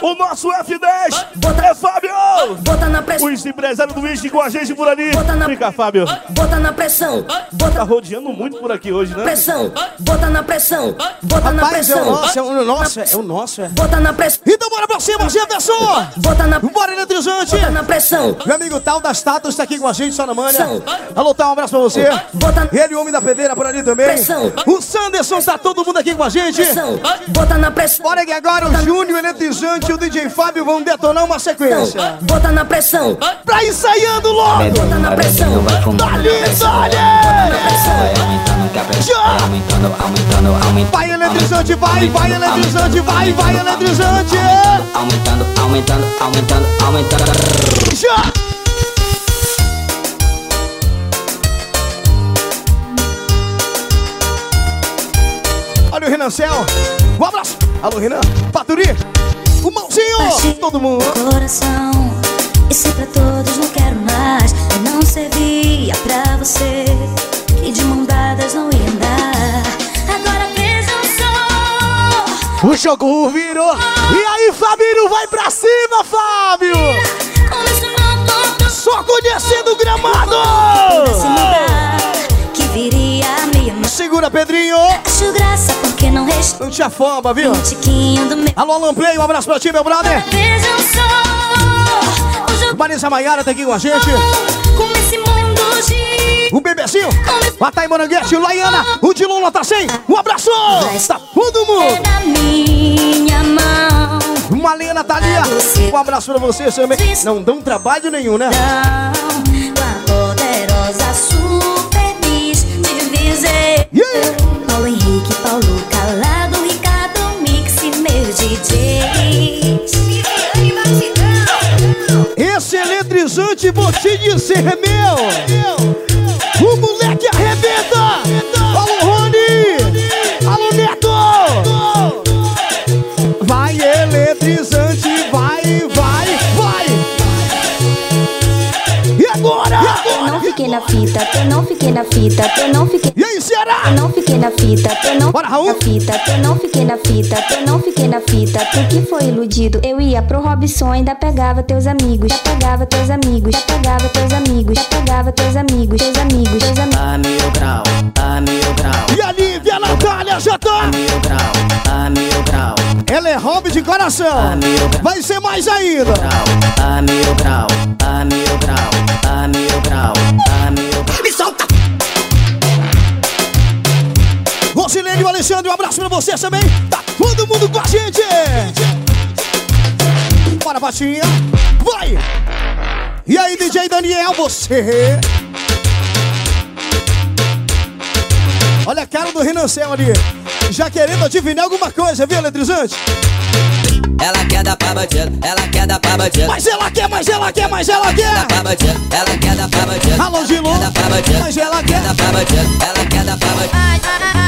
O nosso F10. É Fábio! Bota na pressão. O empresário do whisky com a gente por ali. Vem cá, Fábio. Bota na pressão, Tá rodeando muito por aqui hoje, né? pressão, bota na pressão, bota na Rapaz, é o pressão. nosso, é o nosso, é o nosso, é. Bota na pressão. Então bora pra cima, Jefferson! Bota na Bora, eletrizante! Bota na pressão. Meu amigo Tal das Tatas tá aqui com a gente, só na manha. Pressão. Alô, Tal, um abraço pra você. Bota Ele, homem da pedreira, por ali também. Pressão. O Sanderson tá todo mundo aqui com a gente. pressão. Bota na pressão. Bora que agora o Júnior, o eletrizante e o DJ Fábio vão detonar uma sequência. Bota na pressão. Pra ensaiando logo! Bota na pressão. Dali, dali! Já! Vai eletrizante, vai, vai eletrizante, vai, vai eletrizante! Aumentando, aumentando, aumentando, aumentando. Já! Olha o Renan Céu. Um abraço. Alô, Renan. Paturi. O mãozinho. Todo mundo. Coração, esse pra todos não quero mais. Eu não servia pra você. E de mão dadas não ia andar. Agora vejam só. O jogo virou. E aí, Fabinho, vai pra cima, Fábio! Só conhecendo o gramado! Não te afomba, viu? Alô, Alan Play, um abraço pra ti, meu brother! Marisa Maiara tá aqui com a gente. O bebezinho, a Thay Moranguete, o Laiana, o Dilon Nota 100. Um abraço! Tá todo mundo! Mão. Malena Thalia, um abraço pra você também. Não dão trabalho nenhum, né? Poderosa super divisei. Paulo Henrique, Paulo Calado, Ricardo Mix e meus DJs. Esse eletrizante, vou te dizer, é meu! O moleque arrebenta! Alô, Rony! Alô, Neto! Vai, eletrizante, vai, vai, vai! E agora? Eu não fiquei na fita, eu não fiquei na fita, eu não fiquei. Ceará? Eu não fiquei na fita, eu não Bora, fiquei na fita, eu não fiquei na fita, eu não fiquei na fita. Tu que foi iludido, eu ia pro Robson, ainda pegava teus amigos, já pegava teus amigos, já pegava teus amigos, já pegava teus amigos, teus amigos, teus amigos. A mil grau, a mil grau, E a Lívia Natália já tá! a mil grau, a mil grau, Ela é hobby de coração! Vai ser mais ainda! a mil grau, a mil grau, a mil grau, a mil grau. Me solta! Rosilene e o Alexandre, um abraço pra vocês também! Tá todo mundo com a gente! Bora, Patinha! Vai! E aí, DJ Daniel, você? Olha a cara do Renan Céu ali. Já querendo adivinhar alguma coisa, viu, eletrizante? Ela quer dar pra bandido, ela quer dar pra bandido. Mas ela quer, mas ela quer, mas ela quer! Ela quer dar pra bandido. Alô, Gilô! Quer dar pra bandido, Mas ela quer! dar pra bandido, ela quer dar pra bandido.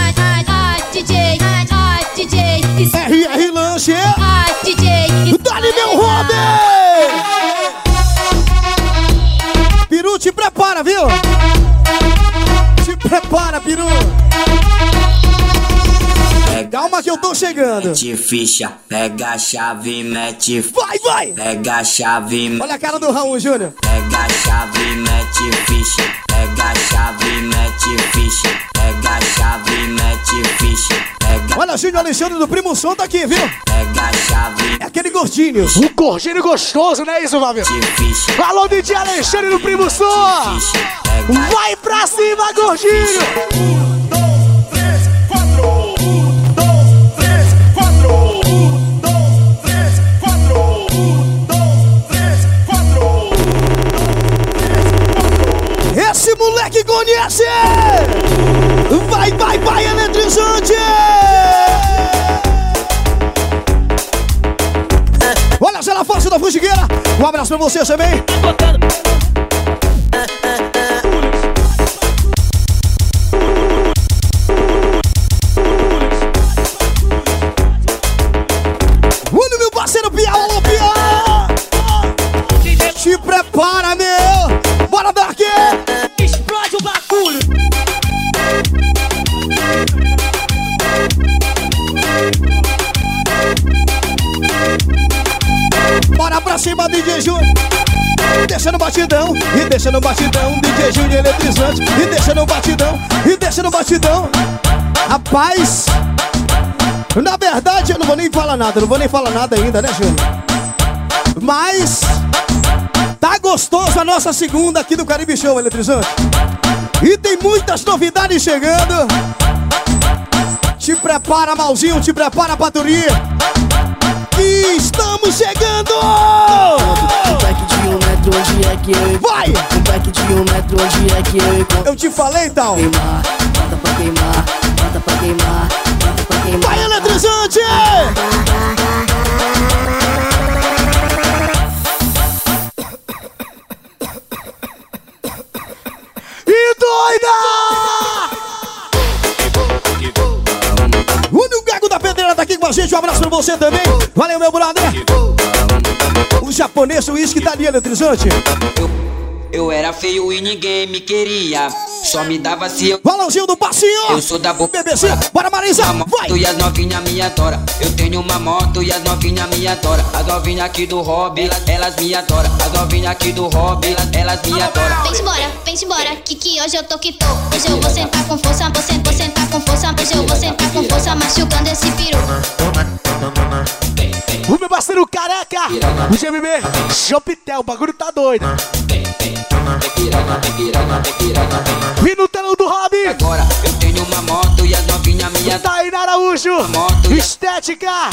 DJ, ai, ai, DJ. RR Lanche! Ai, DJ, Dali meu Robin! Peru, te prepara, viu? Te prepara, Peru! Pega, Calma que eu tô chegando. Mete ficha, pega a chave, mete. Vai, vai! Pega a chave. Mete, Olha a cara do Raul Júnior. Pega a chave, mete ficha. Pega a chave, mete ficha. Pega a chave, mete ficha. Pega... Olha, Júnior Alexandre do Primo Som tá aqui, viu? Pega a chave. É aquele gordinho. O gordinho gostoso, não é isso, Fábio? Alô, DJ Alexandre do Primo Som! Vai pra cima, gordinho! Moleque conhece! Vai, vai, vai, eletrizante! Olha só na força da Fugigueira! Um abraço pra vocês também! Batidão, e deixa no batidão, DJ Júnior eletrizante, e deixa no batidão, e deixa no batidão. Rapaz, na verdade eu não vou nem falar nada, não vou nem falar nada ainda, né, Júnior? Mas tá gostoso a nossa segunda aqui do Caribe Show, eletrizante. E tem muitas novidades chegando. Te prepara, Malzinho, te prepara, Paturinha. Que estamos chegando! Metro, onde é que eu Vai! Um pack de um metro, onde é que eu encontro? Eu te falei, então. Queimar, bota pra queimar, bota pra queimar, bota pra queimar. Vai, eletrizante! Gente. Um abraço pra você também. Valeu, meu brother. O japonês, o uísque tá ali, eletrizante. Eu era feio e ninguém me queria. Só me dava se eu. Balãozinho do passinho! Eu sou da boca. BBC, bora Marisa! Vai! E as novinha me adora. Eu tenho uma moto e as novinha me adora. As novinha aqui do hobby, elas me adoram. As novinha aqui do hobby, elas me adoram. Vem embora, vem embora, que que hoje eu tô que tô. Hoje eu vou sentar com força, vou sentar, vou sentar com força. Hoje eu vou sentar com força, machucando esse peru. O meu parceiro careca, o GMB, Chopitel, o bagulho tá doido. E no telão do Hobby, Agora eu tenho uma moto e as novinha. Taina Araújo, Estética,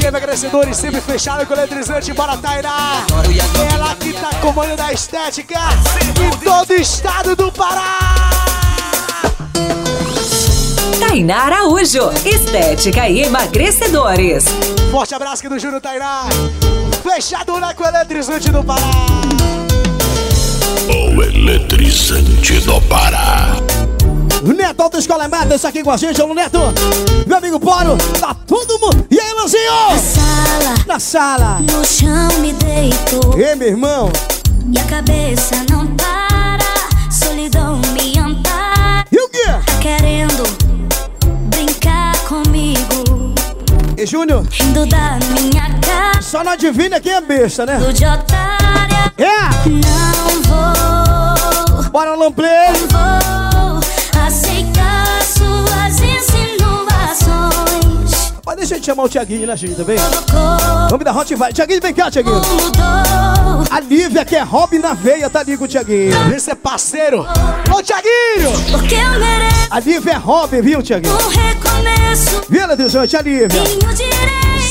e emagrecedores sempre fechado com eletrizante, bora Taina. Ela que tá comando da Estética em todo o estado do Pará. Tainá Araújo, estética e emagrecedores. Forte abraço aqui do Júnior Tainá. Fechado né, com o eletrizante do Pará. O eletrizante do Pará. Neto Escola Mata, isso aqui com a gente, o Neto. Meu amigo Poro, tá todo mundo. E aí, Lanzinho? Na sala, Na sala. no chão me deito. Ei, meu irmão. E a cabeça não para, solidão me ampara. E o quê? Tá querendo brincar comigo, E Júnior, rindo da minha cara. só não adivinha quem é besta, né? Do de otária, É! não vou, Bora, Lamplay! vou aceitar suas insinuações. Mas deixa eu chamar o Thiaguinho, né, gente, também? Nome da Hot Vai. Thiaguinho, vem cá, Thiaguinho. A Lívia, que é hobby na veia, tá ali com o Thiaguinho. Esse é parceiro. Ô, Thiaguinho! Porque eu mereço A Lívia é hobby, viu, Thiaguinho? um recomeço. Viu, eletrizante? A Lívia.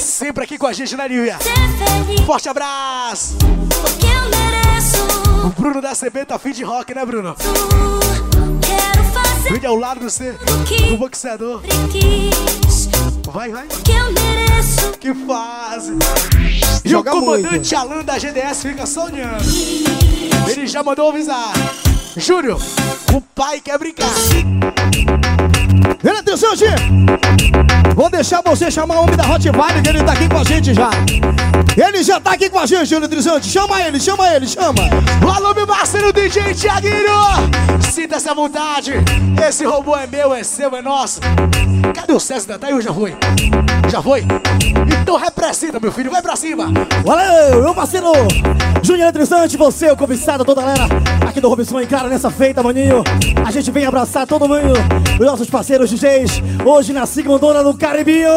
Sempre aqui com a gente, né, Lívia? Forte abraço! O Bruno da CB tá fim de rock, né, Bruno? Vem ao lado do você, que do boxeador. Vai, vai. Porque eu mereço. Que fase. E Joga o comandante muito. Alan da GDS fica só olhando. Ele já mandou avisar. Júnior, o pai quer brincar. Ele atenção, G. Vou deixar você chamar o homem da Hot que ele tá aqui com a gente já. Ele já tá aqui com a gente, Júnior Trizante. Chama ele, chama ele, chama. Alô, meu parceiro DJ Thiaguinho. Sinta-se à vontade. Esse robô é meu, é seu, é nosso. Cadê o César da Taio? Já foi. Já foi? Então representa, meu filho. Vai pra cima. Valeu, meu parceiro Júnior Eletrizante, você, o cobiçado, toda a galera aqui do Robinson em cara nessa feita, maninho. A gente vem abraçar todo mundo, os nossos parceiros DJs, hoje na Sigmundona do Caribinho.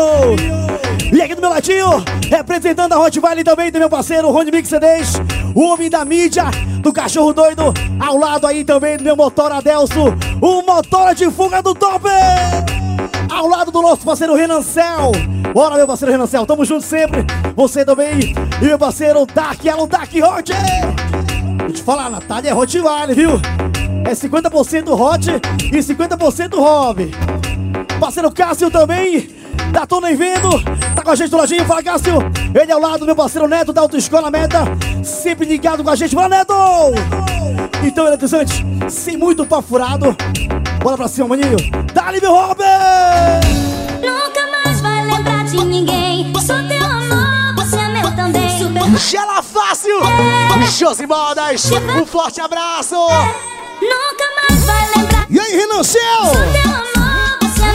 E aqui do meu ladinho, representando a Hot Valley também, tem meu parceiro Rony Mix CDs, o homem da mídia, do cachorro doido, ao lado aí também do meu motor Adelso, o motor de fuga do top! Ao lado do nosso parceiro Renan Cel. Bora, meu parceiro Renan Cel, tamo junto sempre. Você também. E meu parceiro Dark Alan Dark Hot. Vou te falar, Natália é Hot Vale, viu? É 50% Hot e 50% Hobby. Parceiro Cássio também. Tá todo nem vendo. Tá com a gente do ladinho. Fala, Cássio. Ele ao lado do meu parceiro Neto da Autoescola Meta. Sempre ligado com a gente. Fala, Neto! Então, eletrizante, sem muito pau furado. Bora pra cima, maninho. Dá-lhe, meu Robert! Nunca mais vai lembrar de ninguém. Sou teu amor, você é meu também. Super Gela fácil! Josi Modas, um forte abraço! Nunca mais vai lembrar. E aí, Renan Cel? Sou teu amor,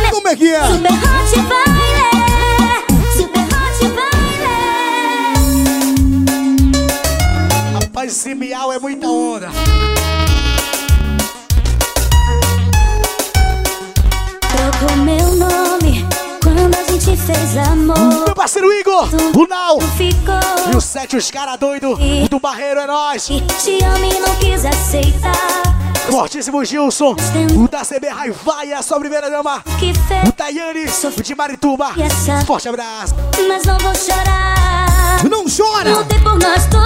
meu Como é que é? Super hot baile. Super hot baile. Rapaz, esse miau é muita onda. Trocou meu nome quando a gente fez amor. Meu parceiro Igor, o Nau Ficou. e o Sete, os cara doido do Barreiro é nós. Te amo e não quis aceitar. Fortíssimo Gilson, o da CB Raivaia, a sua primeira dama. O Tayane, o de Marituba. Forte abraço. Mas não vou chorar. Não chora!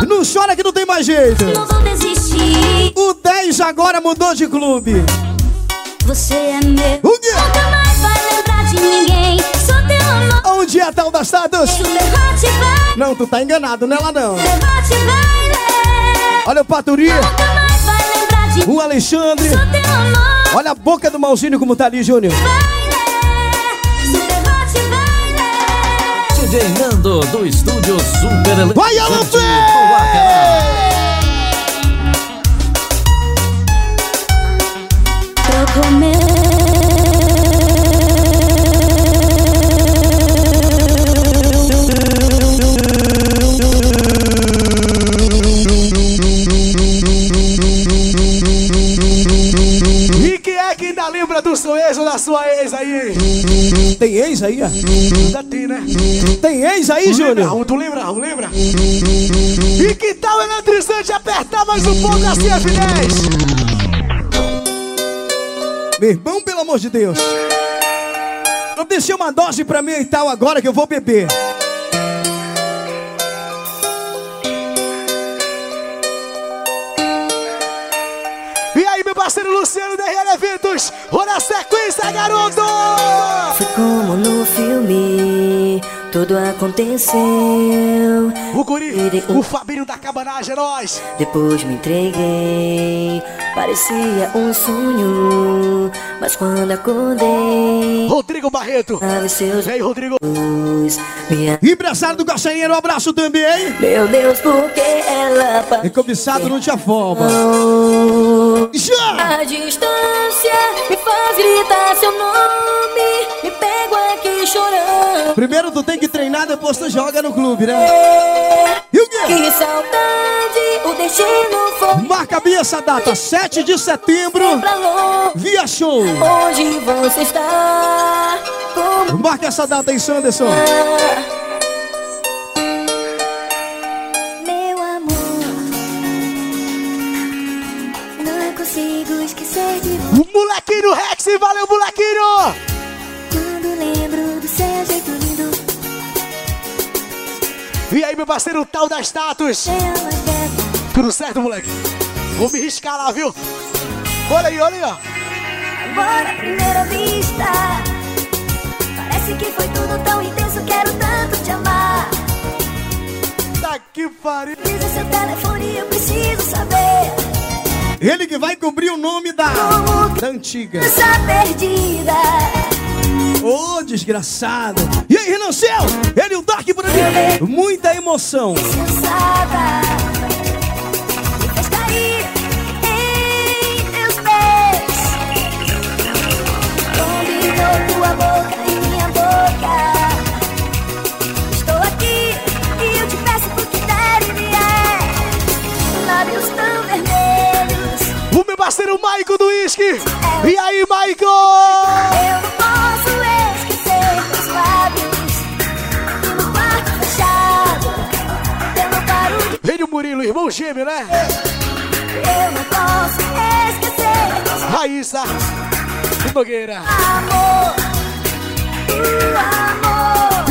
Não chora que não tem mais jeito. Não vou desistir. O 10 agora mudou de clube. Você é meu. O quê? Nunca mais vai lembrar de ninguém. Sou teu amor. Onde é a tal das datas? Super hot baile. Não, tu tá enganado nela não. Olha o Paturi, o Alexandre. Olha a boca do Malzinho como tá ali, Júnior. Super hot baile. DJ Nando do estúdio Super. Vai, Alan Tem ex aí? Ainda tem, né? Tem ex aí, Júnior? Tu lembra, lembra? E que tal o eletrizante apertar mais um pouco a CF10? Meu irmão, pelo amor de Deus. Não deixei uma dose pra mim e tal agora que eu vou beber. Tudo aconteceu. O Guri, o Fabinho da Cabanagem, é nós! Depois me entreguei, parecia um sonho, mas quando acordei, Rodrigo Barreto. seus E aí, Rodrigo? minha... Empresário do Castanheiro, um abraço também. Meu Deus, por que ela E cobiçado não te afoba. passou? Já! A distância me faz gritar seu nome, chorando. Primeiro tu tem que treinar, depois tu joga no clube, né? E o quê? Que saudade, o destino foi Marca bem essa data, 7 de setembro, via show. Onde você está? Como Marca essa data aí, Sanderson. Meu amor, não consigo esquecer de você O molequinho Rex, valeu, molequinho! Jeito lindo. E aí, meu parceiro, tal da status? Tudo certo, moleque? Vou me riscar lá, viu? Olha aí, olha aí, ó. amor à primeira vista. Parece que foi tudo tão intenso, quero tanto te amar. Tá que pariu. Diz o seu telefone, eu preciso saber. Ele que vai cobrir o nome da, da antiga. Essa perdida. Ô, oh, desgraçado. E aí, Renan Céu? Ele e o Dark por aqui. Muita emoção. O meu parceiro Maico do Whisky. E aí, Maico? Irmão gêmeo, né? Eu não posso esquecer Raíssa Nogueira. amor. Amor.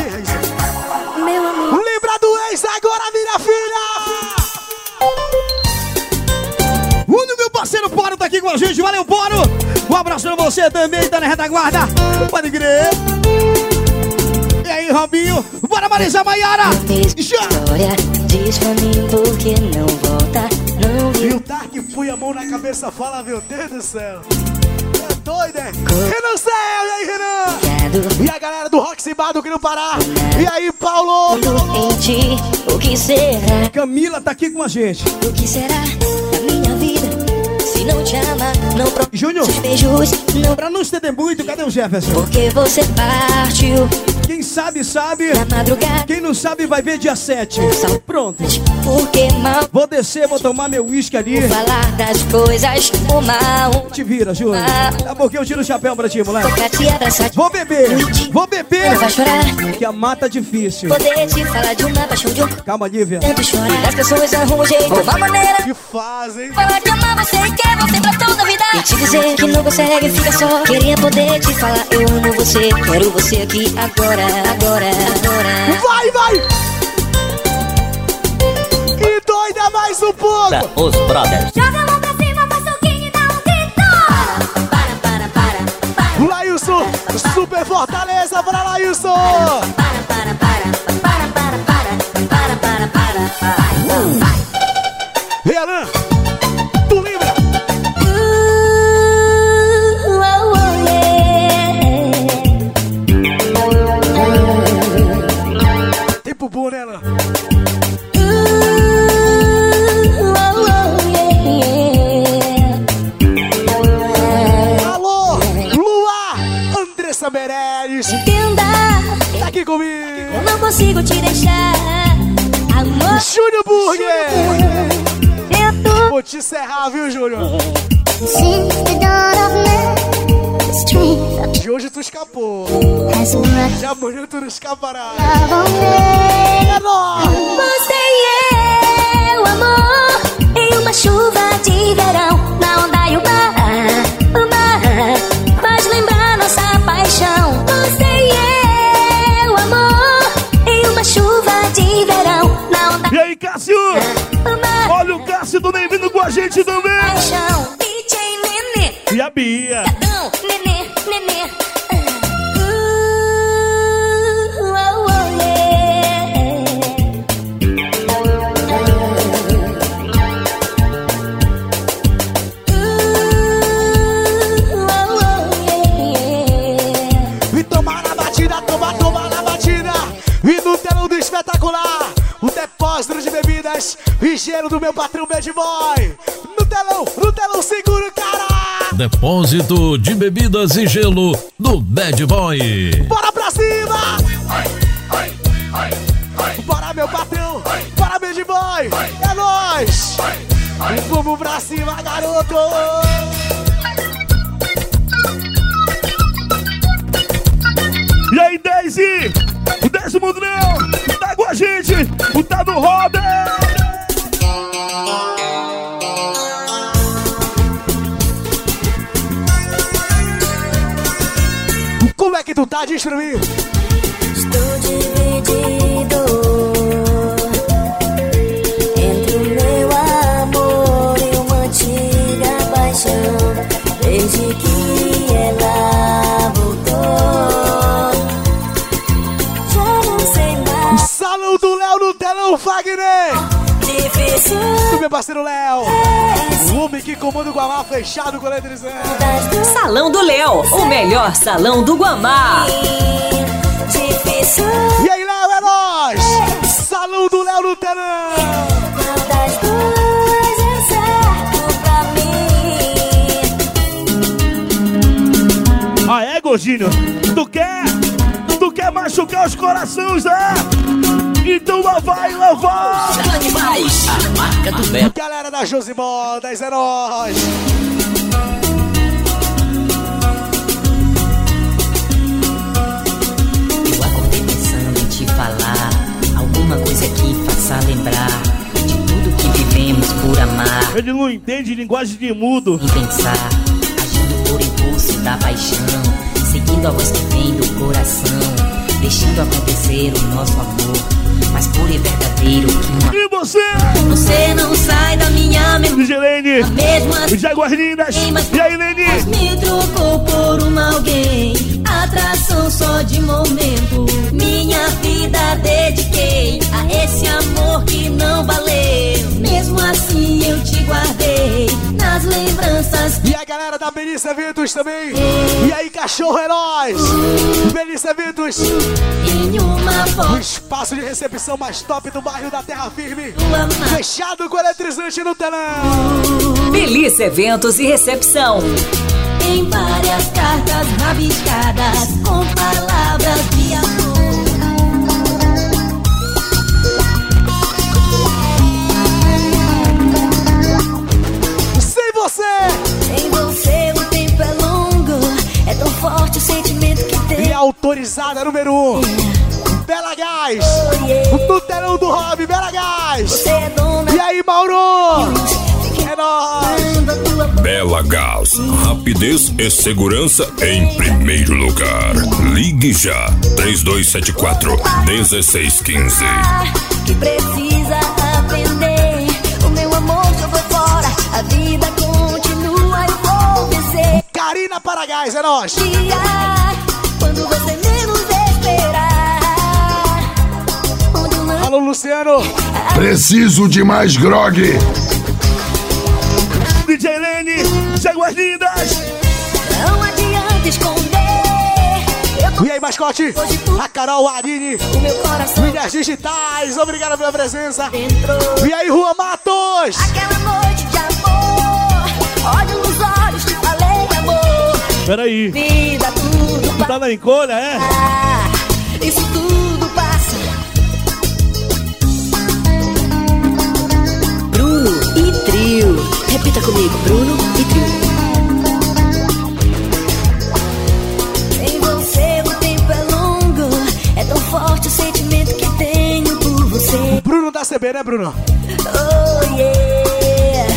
Meu amor. Lembra do ex, agora vira filha! O meu parceiro Poro tá aqui com a gente, valeu Poro! Um abraço pra você também, tá na retaguarda, pode crer! Robinho, bora Marisa Maiara! História, diz pra mim por que não volta, não E o Dark põe a mão na cabeça fala, meu Deus do céu. É doido, é? Renan Céu, e aí, Renan? E a galera do Roxy Bar do Grão Pará. E aí, Paulo? em ti, o que será? Camila tá aqui com a gente. O que será da minha vida? Se não te ama, não pro... Júnior, beijos, não pra não estender muito, cadê o Jefferson? Porque você partiu Quem sabe, sabe. Quem não sabe, vai ver dia 7. Pronto. Porque Vou descer, vou tomar meu uísque ali. falar das coisas, o mal. Te vira, Júnior. Daqui a pouquinho eu tiro o chapéu pra ti, moleque. Vou beber, vou beber. Não vai chorar. Que a mata é difícil. poder te falar de uma paixão de um Calma, Lívia. tanto chora. E as pessoas arrumam um jeito, uma maneira. Que fazem? Falar que você quer você pra toda a vida. E te dizer que não consegue, fica só. Queria poder te falar, eu amo você. Quero você aqui agora, agora, agora. Vai, vai! E doida mais um pouco! Os Brothers. Joga a mão pra cima, faz soquinho e dá um grito. Para, para, para, para. Lailson, super fortaleza pra Lailson! Para, para, para, para, apoiando nos camaradas. Do meu patrão Bad Boy. No telão, no telão seguro, cara. Depósito de bebidas e gelo do Bad Boy. Bora pra cima! Bora, meu patrão! Bora, Bad Boy! É nóis! Vamos pra cima, garoto! E aí, Daisy? O décimo grão. Tá com a gente. O tá do Robert. Tá? Diz pra mim! Estou dividido entre o meu amor e uma antiga paixão. Desde que ela voltou, já não sei mais. Salão do Léo no telão, Wagner! Difícil Do meu parceiro Léo! O homem que comanda o Guamá fechado com a eletrizante! Salão do Léo, o melhor salão do Guamá. E aí, Léo, é nóis! Salão do Léo no é mim. Ah, é, Gordinho? Tu quer? Tu quer machucar os corações, né? Então lá vai, lá vai! Demais. A marca do Bad galera da Josi Modas, é nóis! Eu acordei pensando em te falar, alguma coisa que faça lembrar de tudo que vivemos por amar. Ele não entende linguagem de mudo. E pensar, agindo por impulso da paixão, seguindo a voz que vem do coração, deixando acontecer o nosso amor mais puro e verdadeiro que uma. E você? Você não sai da minha memória. Gelene, assim, Jaguar Lindas. E aí, Leni? Mas me trocou por uma alguém, atração só de momento. Minha vida dediquei a esse amor que não valeu. Mesmo assim eu te guardei nas lembranças. E a galera da Melissa Eventos também. E aí, cachorro heróis. Melissa Eventos. Em uma O espaço de recepção mais top do bairro da Terra Firme. Fechado com eletrizante no telão. Melissa Eventos e Recepção. Em várias cartas rabiscadas com palavras de amor. Autorizada número 1. Um. Bela Gás! No telão do Rob, Bela Gás! E aí, Mauro? É nóis! Bela Gás, rapidez e segurança em primeiro lugar. Ligue já, 3274 1615. Que precisa aprender. O meu amor jogou fora, a vida continua e. Karina Paragás, é nóis! Alô, Luciano! Preciso de mais grog. DJ Lene, Jaguar Lindas. Não adianta esconder. Tô E aí, mascote? A Carol coração Mídias digitais, obrigado pela presença. dentro. E aí, Rua Matos? Aquela noite de amor. Olho nos olhos, te falei amor. Peraí. Vida, tudo Tu tá na encolha, é? passa. Isso tudo Trio. Repita comigo, Bruno e Trio. Sem você o tempo é longo. É tão forte o sentimento que tenho por você. Bruno da CB, né, Bruno? Oh yeah.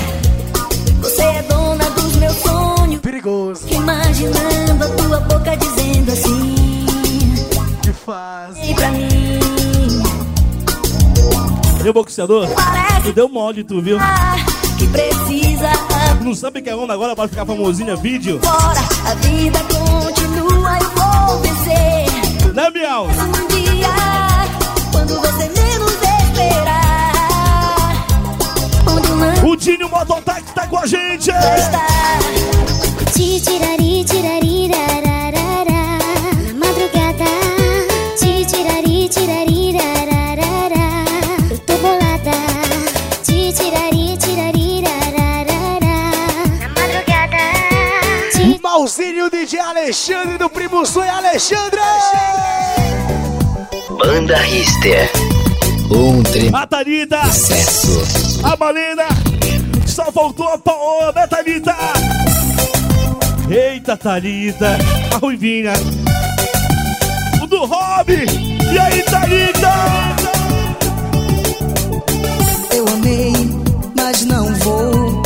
Você é dona dos meus sonhos. Perigoso. Imaginando a tua boca dizendo assim. Que faz? Vem pra mim. Meu boxeador, tu deu mole, tu viu? Que precisa não sabe que é onda agora pra ficar famosinha vídeo? fora. A vida continua e vou vencer. Né, Miau? Um dia, quando você menos esperar. Onde o Dinho Mototáxi tá com a gente! está. Ti tirari, tirari, rararara. Malzinho DJ Alexandre do Primo Sonho Alexandre! Banda Rister. Um trem. A Thalita! Sucesso. A Malena! Só faltou a Paola, né, Thalita? Eita, Thalita! A Ruivinha! O do Rob! E aí, Thalita? Eu amei, mas não vou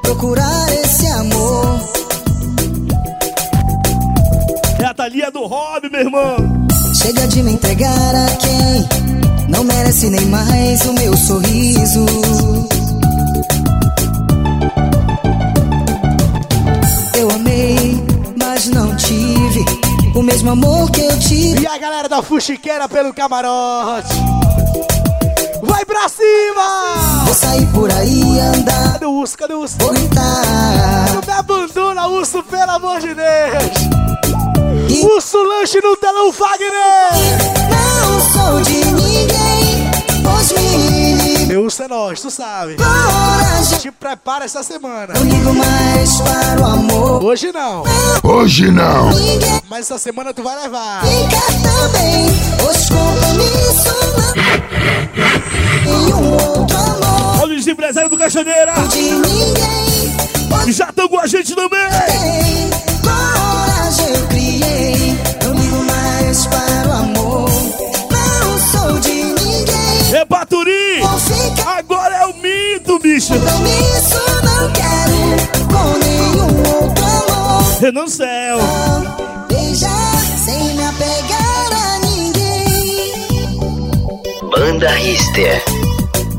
procurar É a Thalia do Rob, meu irmão! Chega de me entregar a quem não merece nem mais o meu sorriso. Eu amei, mas não tive o mesmo amor que eu tive. E a galera da Fuxiqueira pelo camarote! Vai pra cima! Vou sair por aí andar. Cadê o urso? Cadê o urso? Vou gritar. Não me abandona, urso, pelo amor de Deus! Urso lanche no telão Fagner! Não sou de ninguém, pois me Meu urso é nós, tu sabe. Coragem. Te prepara essa semana. Não ligo mais para o amor. Hoje não. Hoje não. Ninguém Mas essa semana tu vai levar. fica também. Os compromissos em um outro amor. Olha os empresários do Caixoneira! De ninguém, já estão com a gente também! tem bicho. Então Compromisso não quero com nenhum outro amor. Renan Céu. Não, beijar sem me apegar a ninguém. Banda Rister.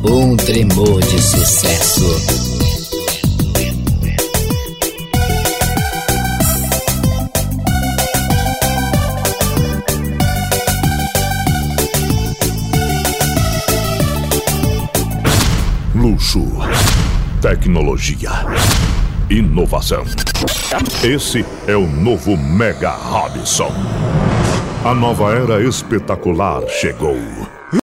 Um tremor de sucesso. Tecnologia, inovação. Esse é o novo Mega Robson. A nova era espetacular chegou.